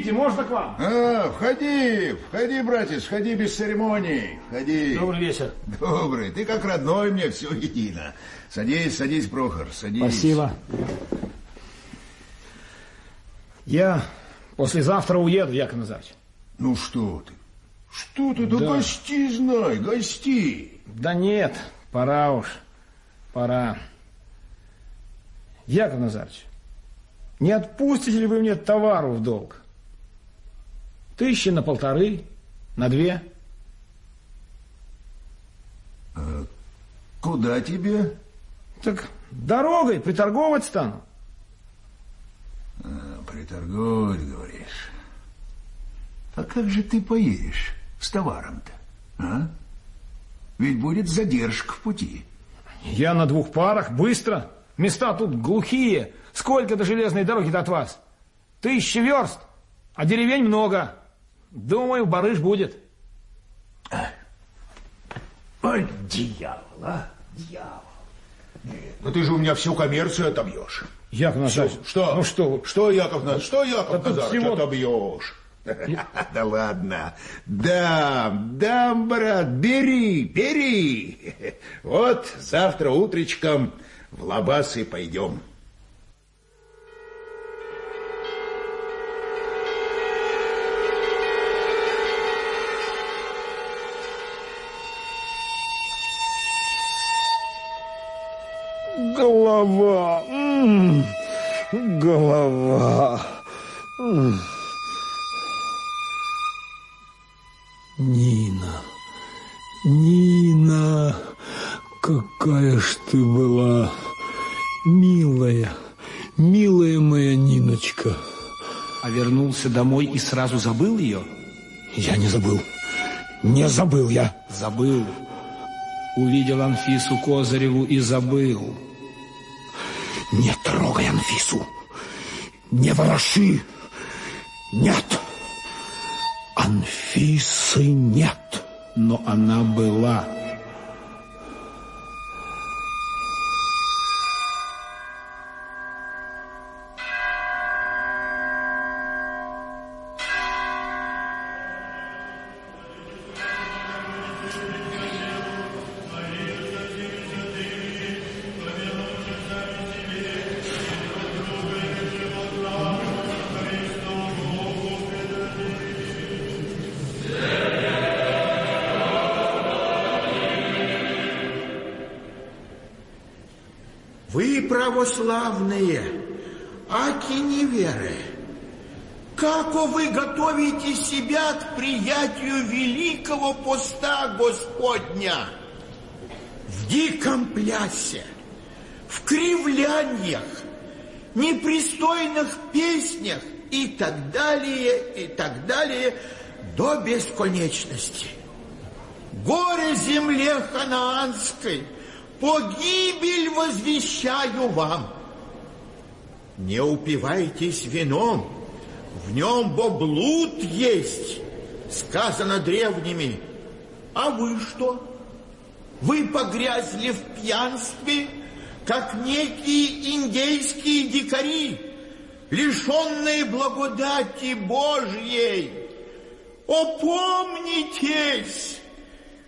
Speaker 1: Спите, можно к вам?
Speaker 11: А, входи, входи, братец, входи без церемоний, входи.
Speaker 1: Добрый вечер.
Speaker 11: Добрый, ты как родной мне, все едино. Садись, садись, Прохор, садись.
Speaker 1: Спасибо. Я послезавтра уеду, Яков Назарович.
Speaker 11: Ну что ты, что ты, да,
Speaker 1: Да.
Speaker 11: гости знай, гости.
Speaker 1: Да нет, пора уж, пора. Яков Назарович, не отпустите ли вы мне товару в долг? Тысячи на полторы, на две.
Speaker 11: Куда тебе?
Speaker 1: Так дорогой приторговать стану.
Speaker 11: А, торгуют, говоришь. А как же ты поедешь с товаром-то, а? Ведь будет задержка в пути.
Speaker 5: Я на двух парах, быстро. Места тут глухие. Сколько до железной дороги-то от вас? Тысячи верст, а деревень много. Думаю, барыш будет.
Speaker 11: Ой, дьявол, а? Дьявол. Нет, ну ты же у меня всю коммерцию отобьешь.
Speaker 5: Яков Назарович,
Speaker 11: Что?
Speaker 5: ну что вы?
Speaker 11: Что, Яков Назарович, что, Яков
Speaker 5: Да
Speaker 11: Назарович,
Speaker 5: всего-
Speaker 11: отобьешь? Да ладно. Дам, дам, брат, бери, бери. Вот завтра утречком в Лабасы пойдем.
Speaker 1: Голова. м, Голова. м. Нина. Нина. Какая ж ты была милая. Милая моя Ниночка.
Speaker 13: А вернулся домой и сразу забыл ее?
Speaker 1: Я не забыл. Не забыл я.
Speaker 13: Забыл. Увидел Анфису Козыреву и забыл.
Speaker 1: Не трогай Анфису. Не вороши. Нет. Анфисы нет.
Speaker 13: Но она была.
Speaker 14: Готовите себя к приятию великого поста Господня? В диком плясе, в кривляниях, непристойных песнях и так далее, и так далее до бесконечности. Горе земле ханаанской, погибель возвещаю вам. Не упивайтесь вином, в нем бо блуд есть, сказано древними. А вы что? Вы погрязли в пьянстве, как некие индейские дикари, лишенные благодати Божьей. Опомнитесь!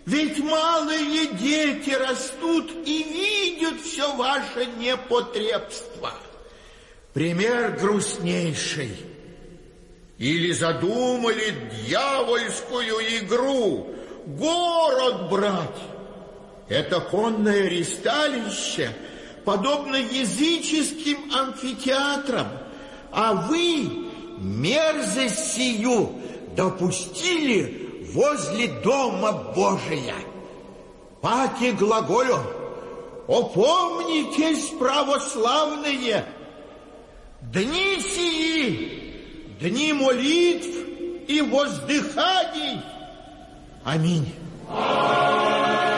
Speaker 14: Ведь малые дети растут и видят все ваше непотребство. Пример грустнейший. Или задумали дьявольскую игру город брать. Это конное ристалище, подобно языческим амфитеатрам, а вы мерзость сию допустили возле дома Божия. Паки глаголю, опомнитесь, православные, дни сии, дни молитв и воздыханий. Аминь.
Speaker 8: Бешеная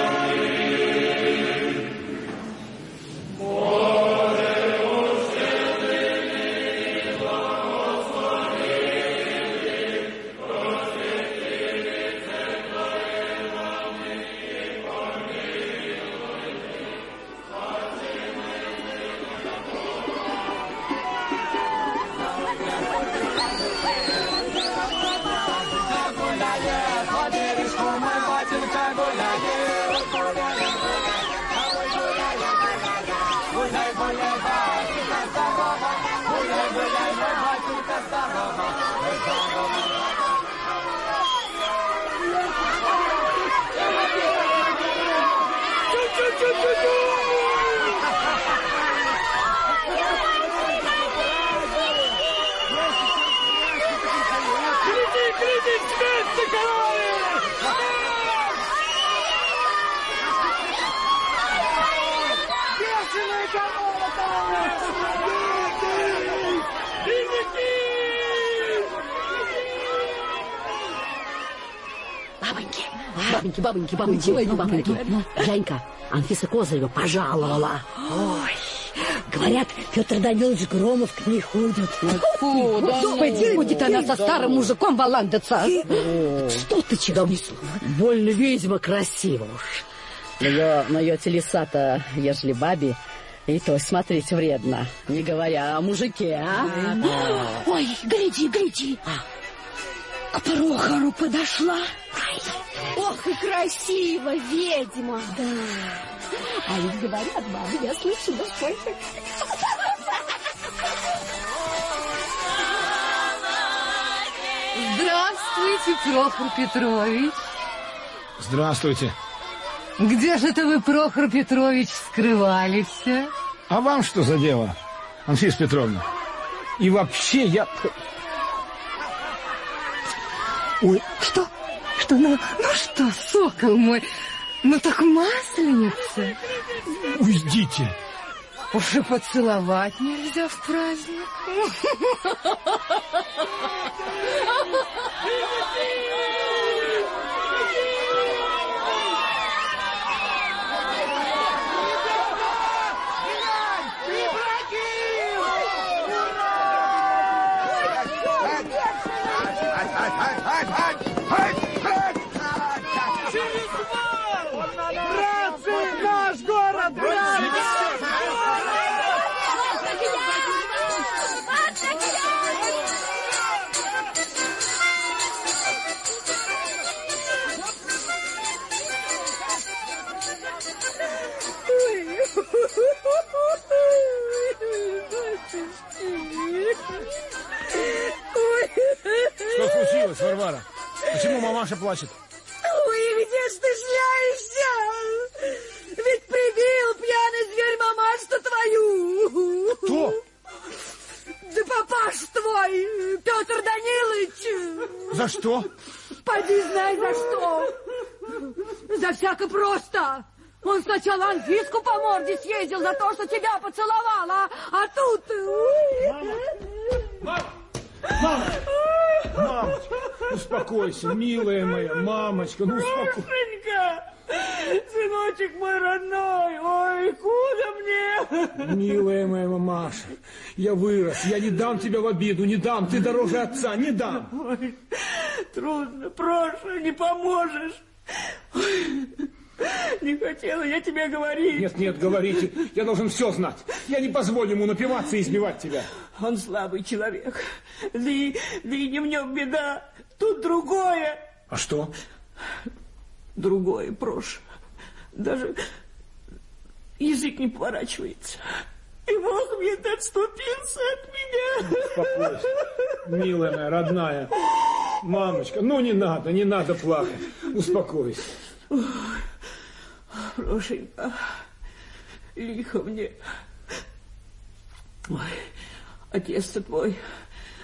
Speaker 15: бабоньки, бабоньки, бабоньки, бабоньки. Женька, Анфиса Козырева пожаловала. Ой, говорят, Петр Данилович Громов к ней ходит.
Speaker 12: Фу, да
Speaker 15: Господи,
Speaker 12: ну.
Speaker 15: будет она со старым мужиком валандаться. Что ты чего Больно ведьма красиво уж. Но ее, но ее телеса-то, ежели бабе, и то смотреть вредно, не говоря о мужике, а?
Speaker 12: Ой, гляди, гляди. К Прохору подошла. Ох, и красиво, ведьма.
Speaker 15: Да. А ведь говорят, бабы, я слышала, сколько...
Speaker 16: Здравствуйте, Прохор Петрович.
Speaker 1: Здравствуйте.
Speaker 16: Где же это вы, Прохор Петрович, скрывались?
Speaker 1: А вам что за дело, Анфиса Петровна? И вообще я...
Speaker 16: Ой. Что? Что? Ну, ну что, сокол мой? Ну так масленица.
Speaker 1: Уйдите.
Speaker 16: Уж и поцеловать нельзя в праздник.
Speaker 1: Что случилось, Варвара? Почему мамаша плачет?
Speaker 17: Ой, где ж ты шляешься? Ведь прибил пьяный зверь мамашу твою.
Speaker 1: Кто?
Speaker 17: Да папаш твой, Петр Данилович.
Speaker 1: За что?
Speaker 17: Поди знай за что. За всяко просто. Он сначала Анфиску по морде съездил за то, что тебя поцеловала, а тут...
Speaker 1: Мама! Мамочка, успокойся, милая моя мамочка, ну успокойся.
Speaker 17: Машенька, сыночек мой родной, ой, куда мне?
Speaker 1: Милая моя мамаша, я вырос, я не дам тебя в обиду, не дам, ты дороже отца, не дам.
Speaker 17: Ой, трудно, прошу, не поможешь. Ой, не хотела я тебе говорить.
Speaker 1: Нет, нет, говорите, я должен все знать. Я не позволю ему напиваться и избивать тебя.
Speaker 17: Он слабый человек. Да и, да и не в нем беда. Тут другое.
Speaker 1: А что?
Speaker 17: Другое, Прош. Даже язык не поворачивается. И Бог мне отступился от меня.
Speaker 1: Успокойся, милая моя, родная. Мамочка, ну не надо, не надо плакать. Успокойся.
Speaker 17: Ой, Прошенька, лихо мне. Ой, отец-то твой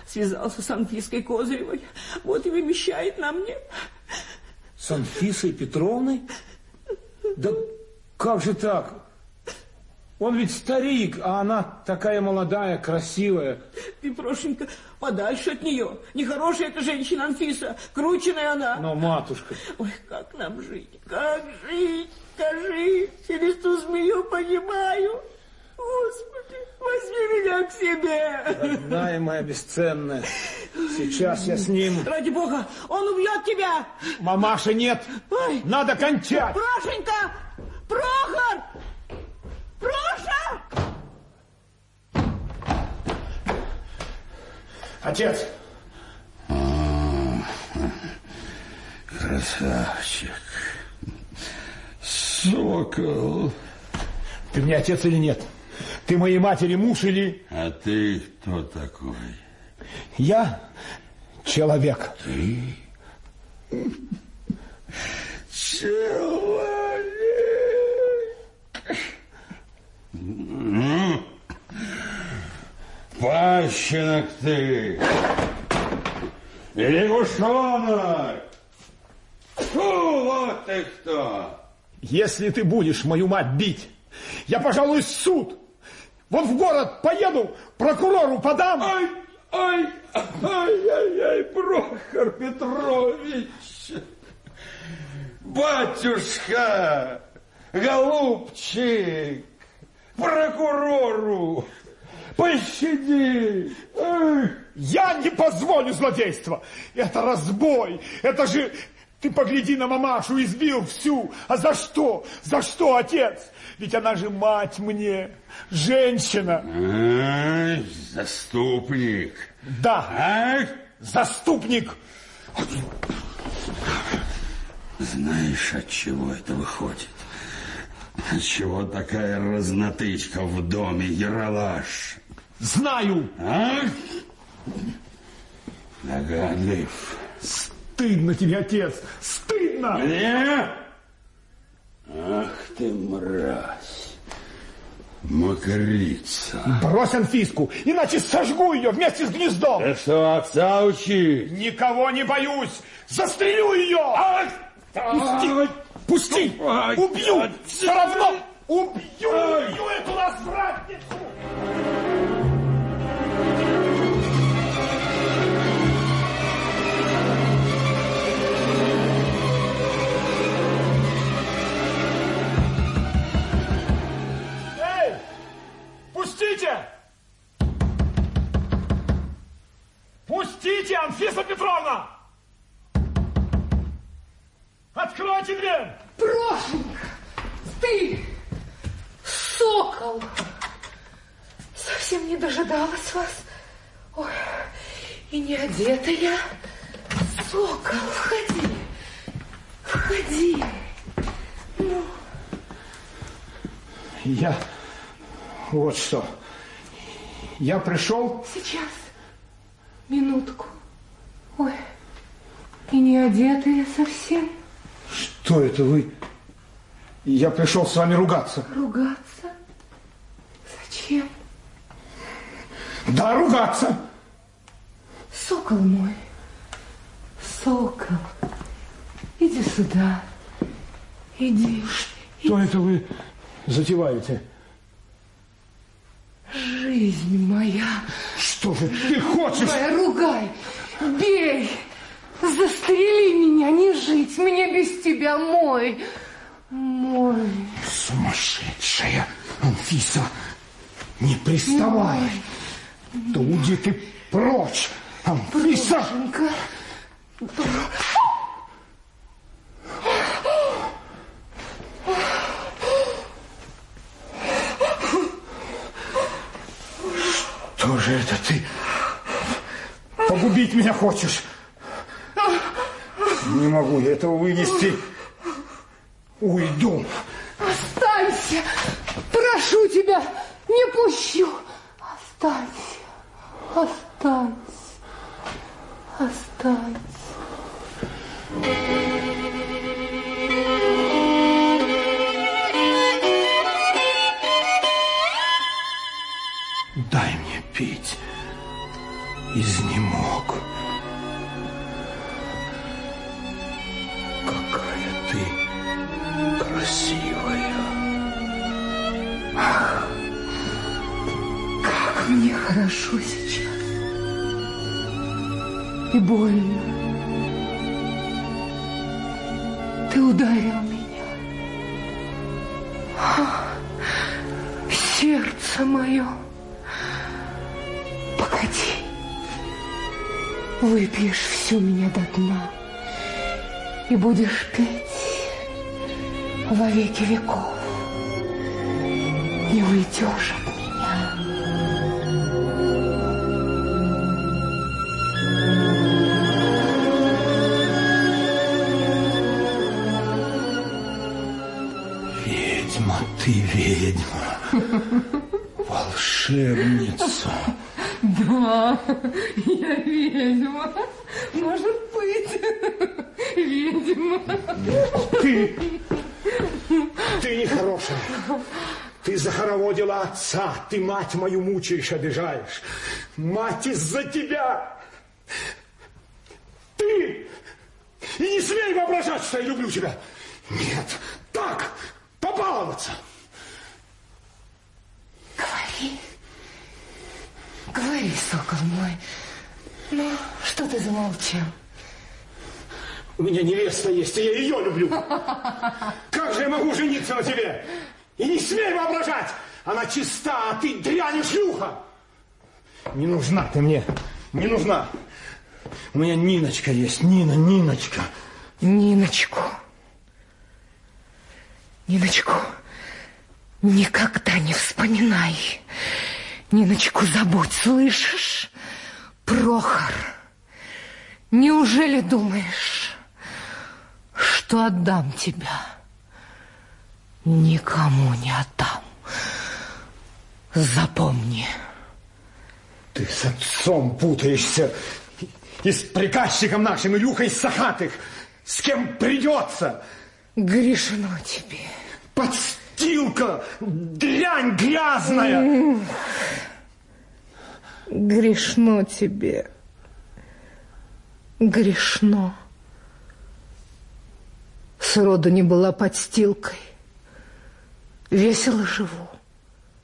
Speaker 17: связался с Анфиской Козыревой. Вот и вымещает на мне.
Speaker 1: С Анфисой Петровной? Да как же так? Он ведь старик, а она такая молодая, красивая.
Speaker 17: Ты, Прошенька, подальше от нее. Нехорошая эта женщина Анфиса, крученная она.
Speaker 1: Но, матушка...
Speaker 17: Ой, как нам жить? Как жить? Скажи, через ту змею погибаю. Господи, возьми меня к себе.
Speaker 1: Родная моя бесценная, сейчас я с ним...
Speaker 17: Ради бога, он убьет тебя.
Speaker 1: Мамаша, нет,
Speaker 17: Ой.
Speaker 1: надо кончать.
Speaker 17: Прошенька, Прохор, Проша!
Speaker 1: Отец!
Speaker 4: Красавчик. Сокол.
Speaker 1: Ты мне отец или нет? Ты моей матери муж или...
Speaker 4: А ты кто такой?
Speaker 1: Я человек.
Speaker 4: Ты? Человек. Пащенок ты! Или гушонок! Фу, вот ты кто!
Speaker 1: Если ты будешь мою мать бить, я пожалуй суд. Вот в город поеду, прокурору подам.
Speaker 4: Ай, ай, ай, ай, ай, Прохор Петрович!
Speaker 18: Батюшка, голубчик, прокурору, пощади.
Speaker 1: Эх, я не позволю злодейства. Это разбой. Это же... Ты погляди на мамашу, избил всю. А за что? За что, отец? Ведь она же мать мне, женщина.
Speaker 18: Ай, заступник.
Speaker 1: Да,
Speaker 18: Ай,
Speaker 1: заступник.
Speaker 18: знаешь, от чего это выходит? Чего такая разнотычка в доме, Яралаш?
Speaker 1: Знаю.
Speaker 18: А? Догадливый.
Speaker 1: Стыдно тебе, отец, стыдно.
Speaker 18: Мне? Ах ты, мразь. Мокрица.
Speaker 1: Брось Анфиску, иначе сожгу ее вместе с гнездом.
Speaker 18: Ты что, отца учи?
Speaker 1: Никого не боюсь. Застрелю ее. Пусти, пусти. Убью. Все равно убью ее, эту развратницу. Эй, пустите! Пустите, Анфиса Петровна! Откройте дверь!
Speaker 16: Прошенька, ты, сокол, совсем не дожидалась вас. Ой, и не одета я. Сокол, входи, входи. Ну,
Speaker 1: Я... Вот что. Я пришел...
Speaker 16: сейчас, минутку. Ой, и не одетая совсем.
Speaker 1: Что это вы? Я пришел с вами ругаться.
Speaker 16: Ругаться? Зачем?
Speaker 1: Да, ругаться.
Speaker 16: Сокол мой, сокол, иди сюда, иди.
Speaker 1: Что это вы затеваете?
Speaker 16: Жизнь моя.
Speaker 1: Что же ты хочешь?
Speaker 16: Ругай, ругай, бей, застрели меня, не жить мне без тебя, мой, мой.
Speaker 1: Сумасшедшая Анфиса, не приставай. Да уйди ты прочь, Анфиса.
Speaker 16: Прошенька.
Speaker 1: Что же это ты? Погубить меня хочешь? Не могу я этого вынести. Уйду.
Speaker 16: Останься, прошу тебя, не пущу. Останься, останься, останься.
Speaker 19: Дай мне пить.
Speaker 16: И больно. Ты ударил меня. Сердце мое. Погоди. Выпьешь всю меня до дна и будешь петь во веки веков. Не уйдешь
Speaker 19: Волшебница.
Speaker 16: Да, я ведьма. Может быть, ведьма.
Speaker 1: Ты, ты нехорошая. Ты захороводила отца, ты мать мою мучаешь, обижаешь. Мать из-за тебя. Ты! И не смей воображать, что я люблю тебя. Нет, так, побаловаться.
Speaker 16: Говори. Говори, сокол мой. Ну, что ты замолчал?
Speaker 1: У меня невеста есть, и я ее люблю. Как же я могу жениться на тебе? И не смей воображать! Она чиста, а ты дрянь и шлюха! Не нужна ты мне, не нужна. У меня Ниночка есть, Нина, Ниночка.
Speaker 16: Ниночку. Ниночку никогда не вспоминай. Ниночку забудь, слышишь? Прохор, неужели думаешь, что отдам тебя? Никому не отдам. Запомни.
Speaker 1: Ты с отцом путаешься. И с приказчиком нашим, Илюхой Сахатых. С кем придется.
Speaker 16: Грешно тебе.
Speaker 1: Подстилка, дрянь грязная.
Speaker 16: Грешно тебе. Грешно. Сроду не была подстилкой. Весело живу,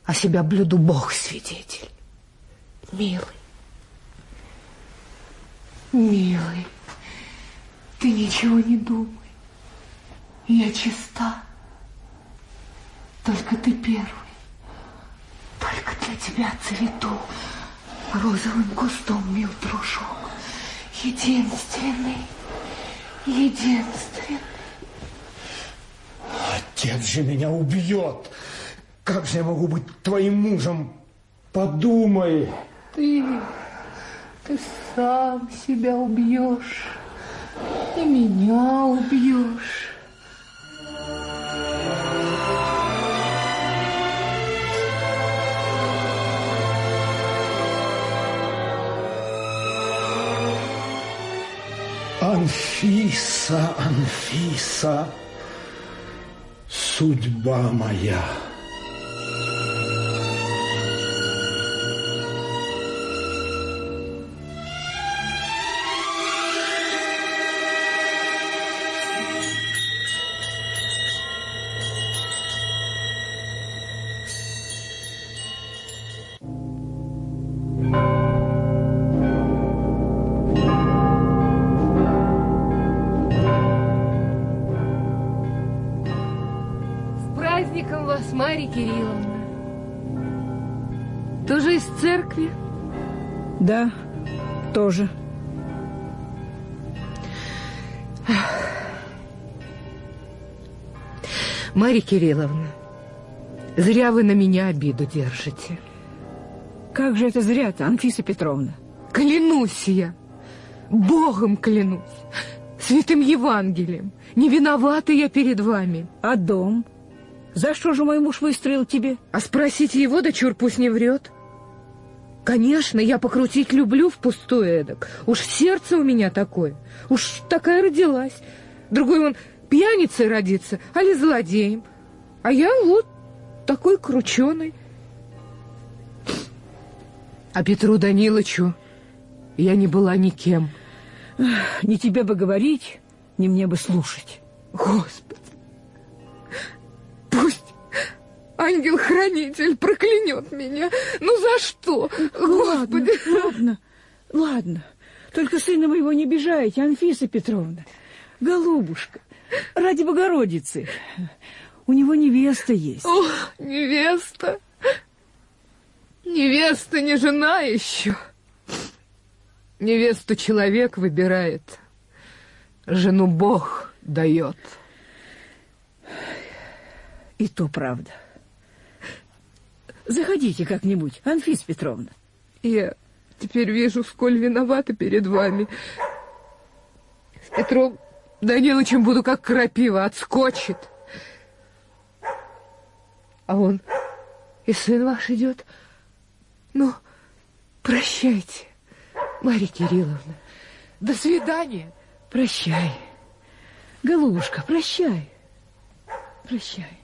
Speaker 16: а себя блюду Бог свидетель. Милый, милый, ты ничего не думай. Я чиста. Только ты первый. Только для тебя цвету розовым кустом, мил дружок. Единственный, единственный.
Speaker 1: Отец же меня убьет. Как же я могу быть твоим мужем? Подумай.
Speaker 16: Ты, ты сам себя убьешь. И меня убьешь.
Speaker 1: Анфиса, Анфиса, судьба моя.
Speaker 16: Марья Кирилловна, зря вы на меня обиду держите.
Speaker 17: Как же это зря-то, Анфиса Петровна?
Speaker 16: Клянусь я, Богом клянусь, святым Евангелием, не виновата я перед вами.
Speaker 17: А дом? За что же мой муж выстроил тебе?
Speaker 16: А спросите его, да чур пусть не врет. Конечно, я покрутить люблю впустую эдак. Уж сердце у меня такое. Уж такая родилась. Другой он пьяницей родится, али злодеем. А я вот такой крученый. А Петру Даниловичу я не была никем.
Speaker 17: Не тебе бы говорить, не мне бы слушать.
Speaker 16: Господи, пусть ангел-хранитель проклянет меня. Ну за что? Господи.
Speaker 17: Ладно, ладно, ладно. Только сына моего не обижайте, Анфиса Петровна. Голубушка, ради Богородицы. У него невеста есть.
Speaker 16: О, невеста. Невеста не жена еще. Невесту человек выбирает. Жену Бог дает.
Speaker 17: И то правда. Заходите как-нибудь, Анфис Петровна.
Speaker 16: Я теперь вижу, сколь виновата перед вами. С Петром Даниловичем буду как крапива, отскочит. А он и сын ваш идет. Ну, прощайте, Марья Кирилловна. До свидания.
Speaker 17: Прощай. Голубушка, прощай. Прощай.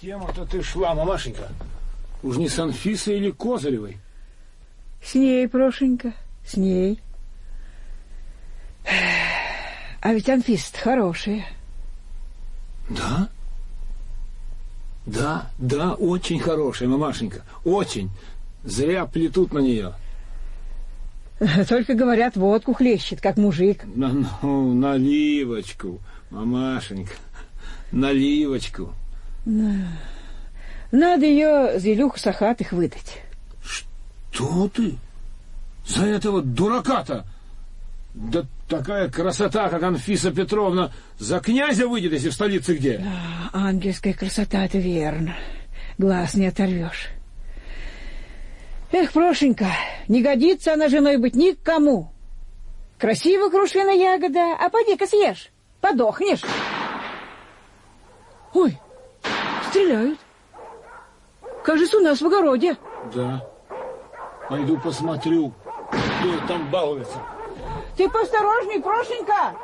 Speaker 1: Кем это ты шла, мамашенька? Уж не с Анфисой или Козыревой?
Speaker 17: С ней, Прошенька, с ней. А ведь Анфиса хорошая.
Speaker 1: Да? Да, да, очень хорошая, мамашенька. Очень. Зря плетут на нее.
Speaker 17: Только, говорят, водку хлещет, как мужик.
Speaker 1: Ну, ну наливочку, мамашенька, наливочку.
Speaker 17: Надо ее за Илюху Сахатых выдать.
Speaker 1: Что ты? За этого дурака-то? Да такая красота, как Анфиса Петровна, за князя выйдет, если в столице где?
Speaker 17: Да, ангельская красота, это верно. Глаз не оторвешь. Эх, Прошенька, не годится она женой быть никому. Красиво крушина ягода, а поди-ка съешь, подохнешь. Ой, стреляют. Кажется, у нас в огороде.
Speaker 1: Да. Пойду посмотрю, кто там балуется.
Speaker 17: Ты поосторожней, Прошенька.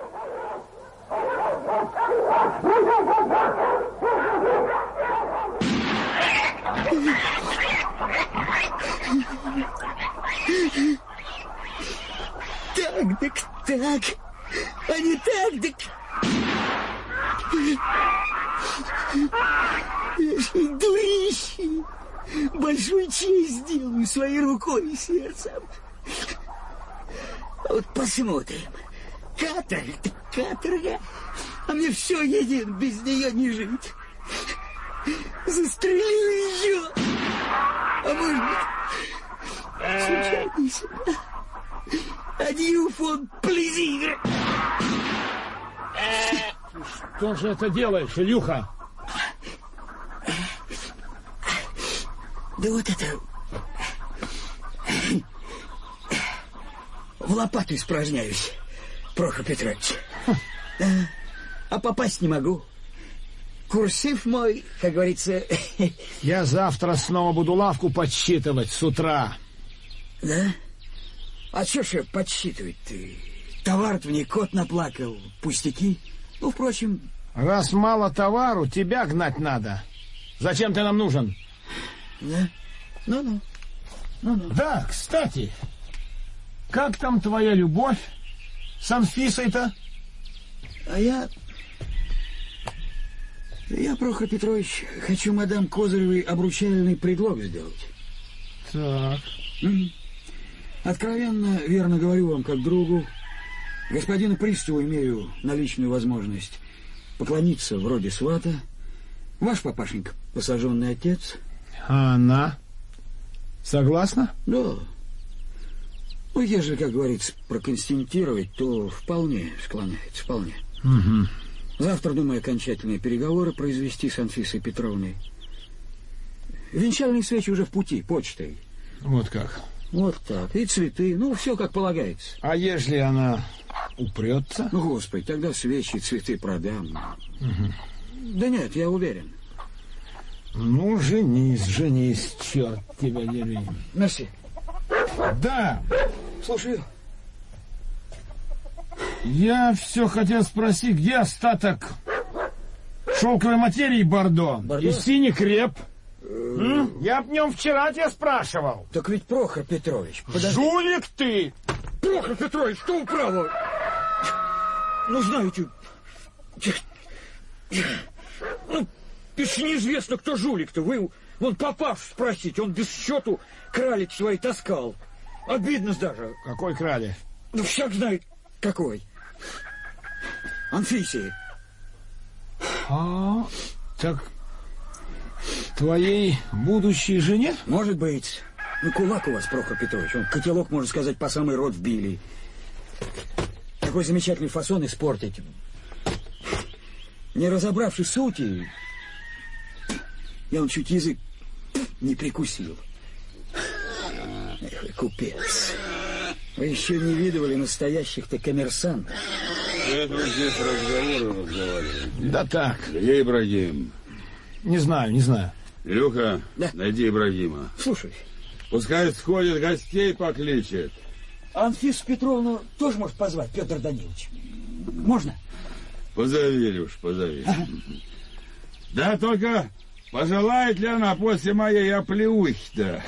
Speaker 7: Так, так, так. А не так, так. Дурищи. Большую честь сделаю своей рукой и сердцем. Вот посмотрим. Каторга, каторга. А мне все едет, без нее не жить. Застрелю ее. А может быть, случайно Один фон плезир.
Speaker 1: Что же это делаешь, Илюха?
Speaker 7: Да вот это... В лопату испражняюсь, Прохор Петрович. А попасть не могу. Курсив мой, как говорится...
Speaker 1: Я завтра снова буду лавку подсчитывать с утра.
Speaker 7: Да? А что ж подсчитывать-то? Товар в ней кот наплакал, пустяки. Ну, впрочем...
Speaker 1: Раз мало товару, тебя гнать надо. Зачем ты нам нужен?
Speaker 7: Да? Ну-ну. Ну-ну.
Speaker 1: Да, кстати, как там твоя любовь с Анфисой-то?
Speaker 7: А я... Я, Прохор Петрович, хочу мадам Козыревой обручальный предлог сделать.
Speaker 1: Так.
Speaker 7: Откровенно, верно говорю вам, как другу, господину приставу имею наличную возможность поклониться вроде свата, ваш папашенька, посаженный отец.
Speaker 1: А она? Согласна?
Speaker 7: Да. Ну, ежели, как говорится, проконстантировать, то вполне склоняется, вполне.
Speaker 1: Угу.
Speaker 7: Завтра, думаю, окончательные переговоры произвести с Анфисой Петровной. Венчальные свечи уже в пути, почтой.
Speaker 1: Вот как.
Speaker 7: Вот так. И цветы, ну, все как полагается.
Speaker 1: А ежели она упрется?
Speaker 7: Ну, господи, тогда свечи и цветы продам.
Speaker 1: Угу.
Speaker 7: Да нет, я уверен.
Speaker 1: Ну, женись, женись, черт тебя дери.
Speaker 7: Мерси.
Speaker 1: Да.
Speaker 7: Слушаю.
Speaker 1: Я все хотел спросить, где остаток шелковой материи Бордо,
Speaker 7: Бордо?
Speaker 1: и синий креп? М? Я об нем вчера тебя спрашивал.
Speaker 7: Так ведь Прохор Петрович, подожди.
Speaker 1: Жулик ты!
Speaker 7: Прохор Петрович, что управа? Ну, знаете... Ну, еще неизвестно, кто жулик-то. Вы, вон, попав спросить, он без счету кралик свои таскал. Обидно даже.
Speaker 1: Какой крали?
Speaker 7: Ну, всяк знает, какой. Анфисии.
Speaker 1: А, так твоей будущей жене?
Speaker 7: Может быть. Ну, кулак у вас, Прохор Петрович. Он котелок, можно сказать, по самый рот вбили. Такой замечательный фасон испортить. Не разобравшись сути, я он чуть язык не прикусил. Купец. Вы еще не видывали настоящих-то коммерсантов.
Speaker 18: Это вы здесь разговоры разговариваете.
Speaker 1: Да так.
Speaker 18: Где Ибрагим?
Speaker 1: Не знаю, не знаю.
Speaker 18: Илюха,
Speaker 7: Да.
Speaker 18: найди Ибрагима.
Speaker 7: Слушай,
Speaker 18: Пускай сходит, гостей покличет.
Speaker 7: Анфису Петровну тоже может позвать, Петр Данилович? Можно?
Speaker 18: Позови, Илюш, позови. Да только пожелает ли она после моей оплеухи-то?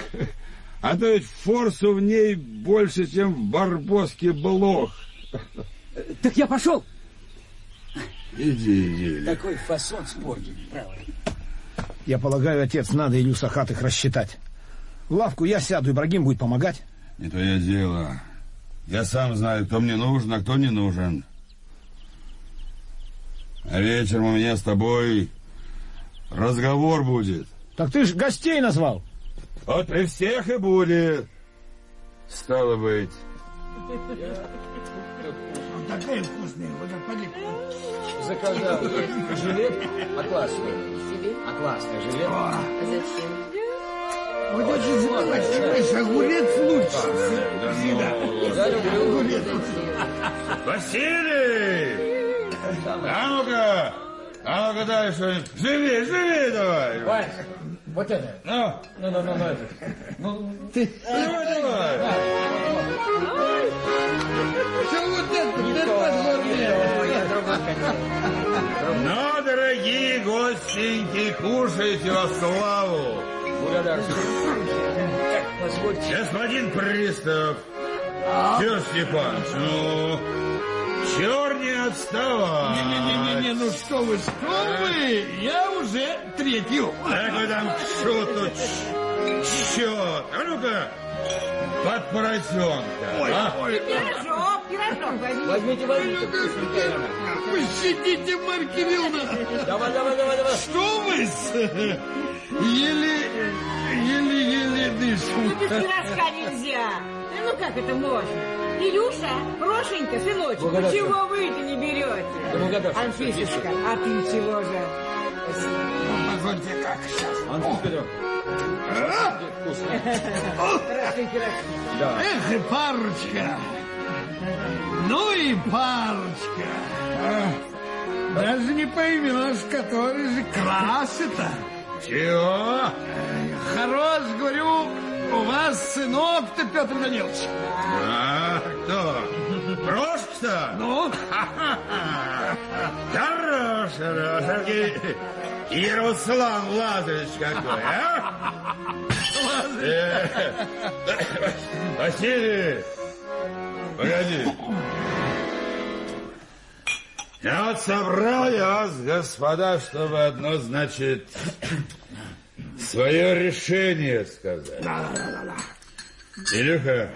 Speaker 18: А то ведь форсу в ней больше, чем в барбоске блох.
Speaker 7: Так я пошел.
Speaker 18: Иди, иди.
Speaker 7: Такой фасон спортит, правда.
Speaker 1: Я полагаю, отец, надо Илью Сахатых рассчитать. В лавку я сяду, Ибрагим будет помогать.
Speaker 18: Не твое дело. Я сам знаю, кто мне нужен, а кто не нужен. А вечером у меня с тобой разговор будет.
Speaker 1: Так ты ж гостей назвал.
Speaker 18: Вот при всех и будет. Стало быть.
Speaker 7: Такая вкусная. Вот.
Speaker 13: Заказал жилет атласный. Атласный жилет.
Speaker 12: Зачем?
Speaker 7: Вот это забываешь, огурец лучше.
Speaker 18: Да
Speaker 7: Всегда.
Speaker 18: ну,
Speaker 7: Огурец.
Speaker 18: Василий! А ну-ка! А ну-ка дай что-нибудь. Живи, живи давай!
Speaker 13: Вась, вот это.
Speaker 18: Ну,
Speaker 13: Ну, ну, ну, ну, это. Ну,
Speaker 7: Ты...
Speaker 18: давай, давай!
Speaker 7: Что вот это? Да подгорное.
Speaker 18: Ну, дорогие гостеньки, кушайте во славу! Господин пристав, Федор Степанович, ну, чер не отставай.
Speaker 7: Не-не-не, ну что вы, что вы? Я уже третью.
Speaker 18: Так вы там шуту счет. А ну-ка, под поросенка.
Speaker 7: Ой,
Speaker 18: а?
Speaker 7: ой,
Speaker 15: Пирожок, пирожок возьми.
Speaker 13: Возьмите, возьмите, вкусненькое.
Speaker 7: Пощадите, Марья Кирилловна.
Speaker 13: Давай, давай, давай, давай.
Speaker 7: Что вы с... Еле, еле-еле
Speaker 15: Без
Speaker 7: дышу.
Speaker 15: пирожка нельзя. Ну как это можно? Илюша, Прошенька, сыночек, ну
Speaker 13: Благодарствую.
Speaker 15: чего вы-то не берете?
Speaker 13: Да благодарствую.
Speaker 15: Анфисочка, а ты чего же?
Speaker 7: Позвольте, как сейчас.
Speaker 13: Петров.
Speaker 15: Пирожки, пирожки.
Speaker 13: Да.
Speaker 7: Эх, и парочка. Ну и парочка. А, Даже не поймешь, который же красит-то.
Speaker 18: Чего?
Speaker 7: Хорош, говорю, у вас сынок-то, Петр Данилович.
Speaker 18: А, кто? Прошка?
Speaker 7: Ну?
Speaker 18: Хорош, хорош. Таки Ярослав Лазаревич какой, а? Э, Василий, погоди. Я вот собрал я вас, господа, чтобы одно, значит, свое решение сказать. Илюха,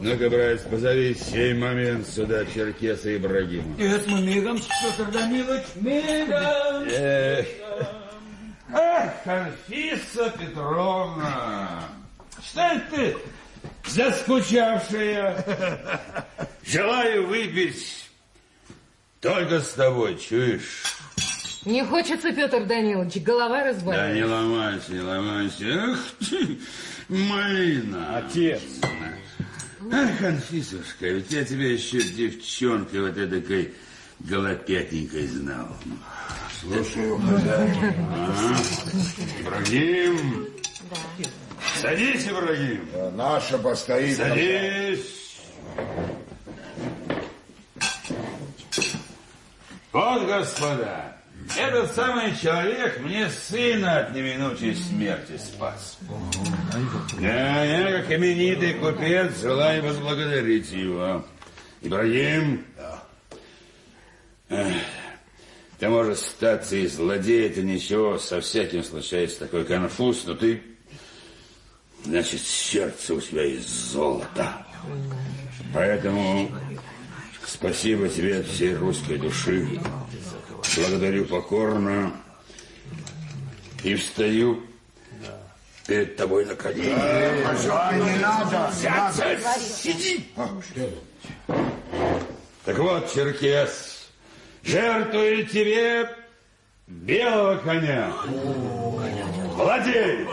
Speaker 18: ну-ка, братец, позови сей момент сюда Черкеса Ибрагима.
Speaker 13: Это мы мигом, Петр Данилович, мигом.
Speaker 18: Эх, эх, Конфиса Петровна, что это ты заскучавшая? Желаю выпить только с тобой, чуешь?
Speaker 16: Не хочется, Петр Данилович, голова
Speaker 18: Да
Speaker 16: разболелась.
Speaker 18: не ломайся, не ломайся. Эх ты, малина.
Speaker 1: Отец.
Speaker 18: Ах, Конфисушка, ведь я тебя еще девчонкой вот эдакой голопятненькой знал.
Speaker 4: Слушаю, хозяин.
Speaker 18: А? Ибрагим. Садись, Ибрагим.
Speaker 4: Наша постоит.
Speaker 18: Садись. Вот, господа, этот самый человек мне сына от неминучей смерти спас. Да, я, как именитый купец, желаю возблагодарить его. Ибрагим, Эх, ты, может, статься и злодей, это ничего, со всяким случается такой конфуз, но ты, значит, сердце у тебя из золота. Поэтому спасибо тебе от всей русской души. Благодарю покорно и встаю перед тобой на колени.
Speaker 4: Не надо.
Speaker 18: Сядь, сядь, сиди. Так вот, Черкес, жертвую тебе белого коня. Владей!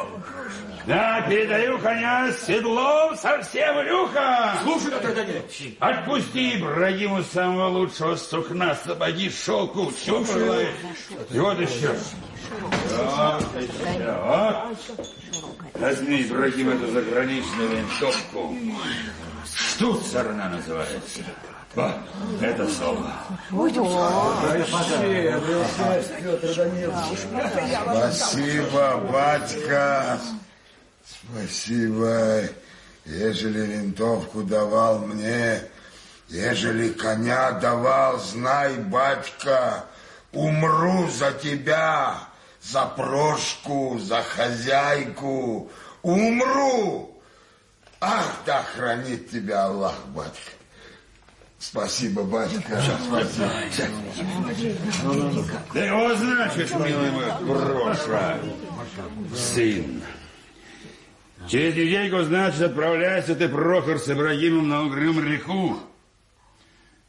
Speaker 18: Да, передаю коня с седлом совсем люха.
Speaker 13: Слушай, Петр Данилович.
Speaker 18: Отпусти Ибрагиму самого лучшего сукна, сапоги, шелку, чего пожелаешь. И вот еще. Возьми, Ибрагим, эту заграничную винтовку. Она называется. Вот, это слово.
Speaker 4: Спасибо, батька. Спасибо. Ежели винтовку давал мне, ежели коня давал, знай, батька, умру за тебя, за Прошку, за хозяйку. Умру. Ах, да хранит тебя Аллах, батька. Спасибо, батька. Спасибо.
Speaker 18: Ты его значит, милый мой, Проша, сын. Через недельку, значит, отправляйся ты, Прохор, с Ибрагимом на угрюм реку.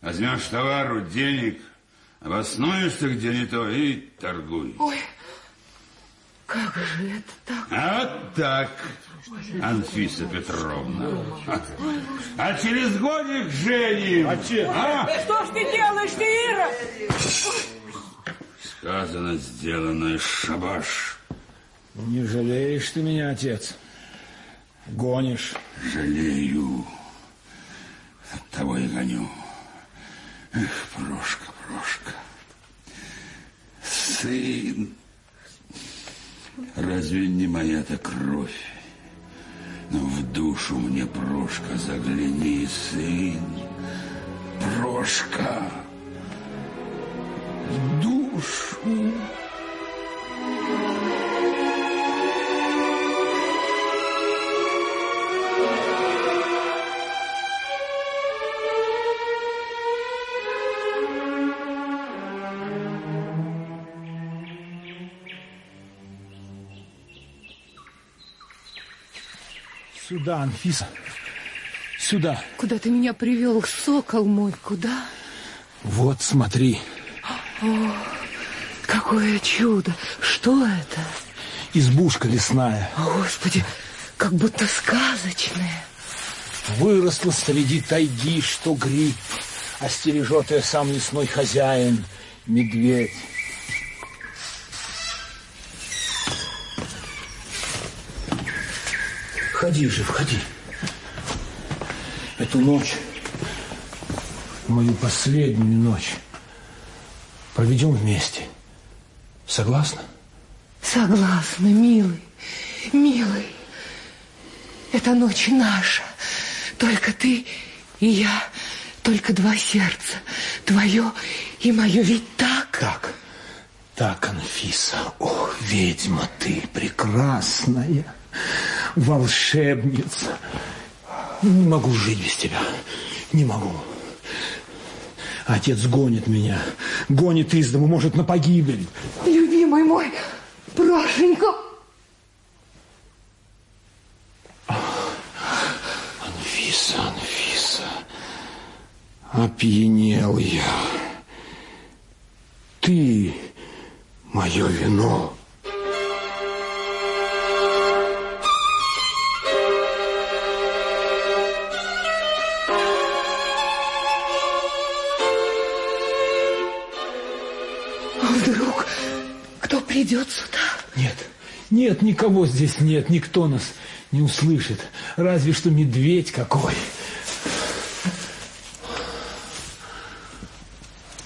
Speaker 18: Возьмешь товару, денег, обоснуешься где не то и торгуй.
Speaker 16: Ой, как же это так?
Speaker 18: А вот так, Анфиса Петровна. А через годик женим. А,
Speaker 17: Что ж ты делаешь, ты, Ира?
Speaker 18: Сказано, сделано, шабаш.
Speaker 1: Не жалеешь ты меня, отец? Гонишь?
Speaker 18: Жалею. От того и гоню. Эх, Прошка, Прошка. Сын. Разве не моя-то кровь? Но в душу мне, Прошка, загляни, сын. Прошка. В душу.
Speaker 1: Сюда, Анфиса. Сюда.
Speaker 16: Куда ты меня привел, сокол мой, куда?
Speaker 1: Вот, смотри.
Speaker 16: О, какое чудо! Что это?
Speaker 1: Избушка лесная.
Speaker 16: О, Господи, как будто сказочная.
Speaker 1: Выросла среди тайги, что гриб. Остережет ее сам лесной хозяин, медведь. Входи же, входи. Эту ночь, мою последнюю ночь, проведем вместе. Согласна?
Speaker 16: Согласна, милый, милый. Эта ночь наша. Только ты и я, только два сердца. Твое и мое, ведь так?
Speaker 1: Так, так, Анфиса. Ох, ведьма ты прекрасная, волшебница. Не могу жить без тебя, не могу. Отец гонит меня, гонит из дому, может, на погибель.
Speaker 16: Любимый мой, Прошенька.
Speaker 1: Анфиса, Анфиса, опьянел я. Ты мое вино. Нет, никого здесь нет, никто нас не услышит. Разве что медведь какой.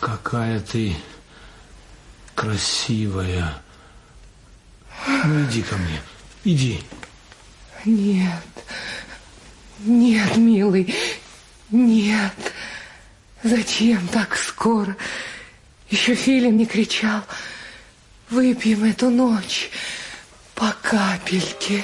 Speaker 1: Какая ты красивая. Ну, иди ко мне, иди.
Speaker 16: Нет, нет, милый, нет. Зачем так скоро? Еще Филин не кричал. Выпьем эту ночь по капельке.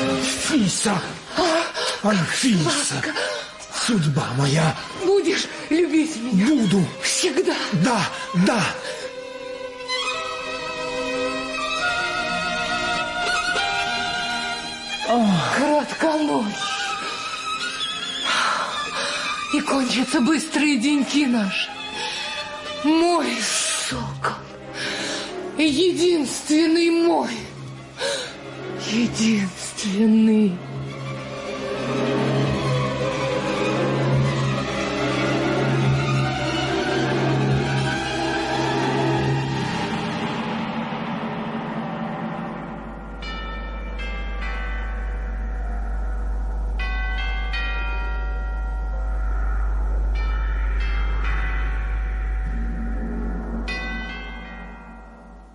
Speaker 1: Анфиса, Анфиса, судьба моя.
Speaker 16: Будешь любить меня?
Speaker 1: Буду.
Speaker 16: Всегда.
Speaker 1: Да, да.
Speaker 16: Коротка ночь. И кончатся быстрые деньки наши. Мой сокол. Единственный мой. Единственный.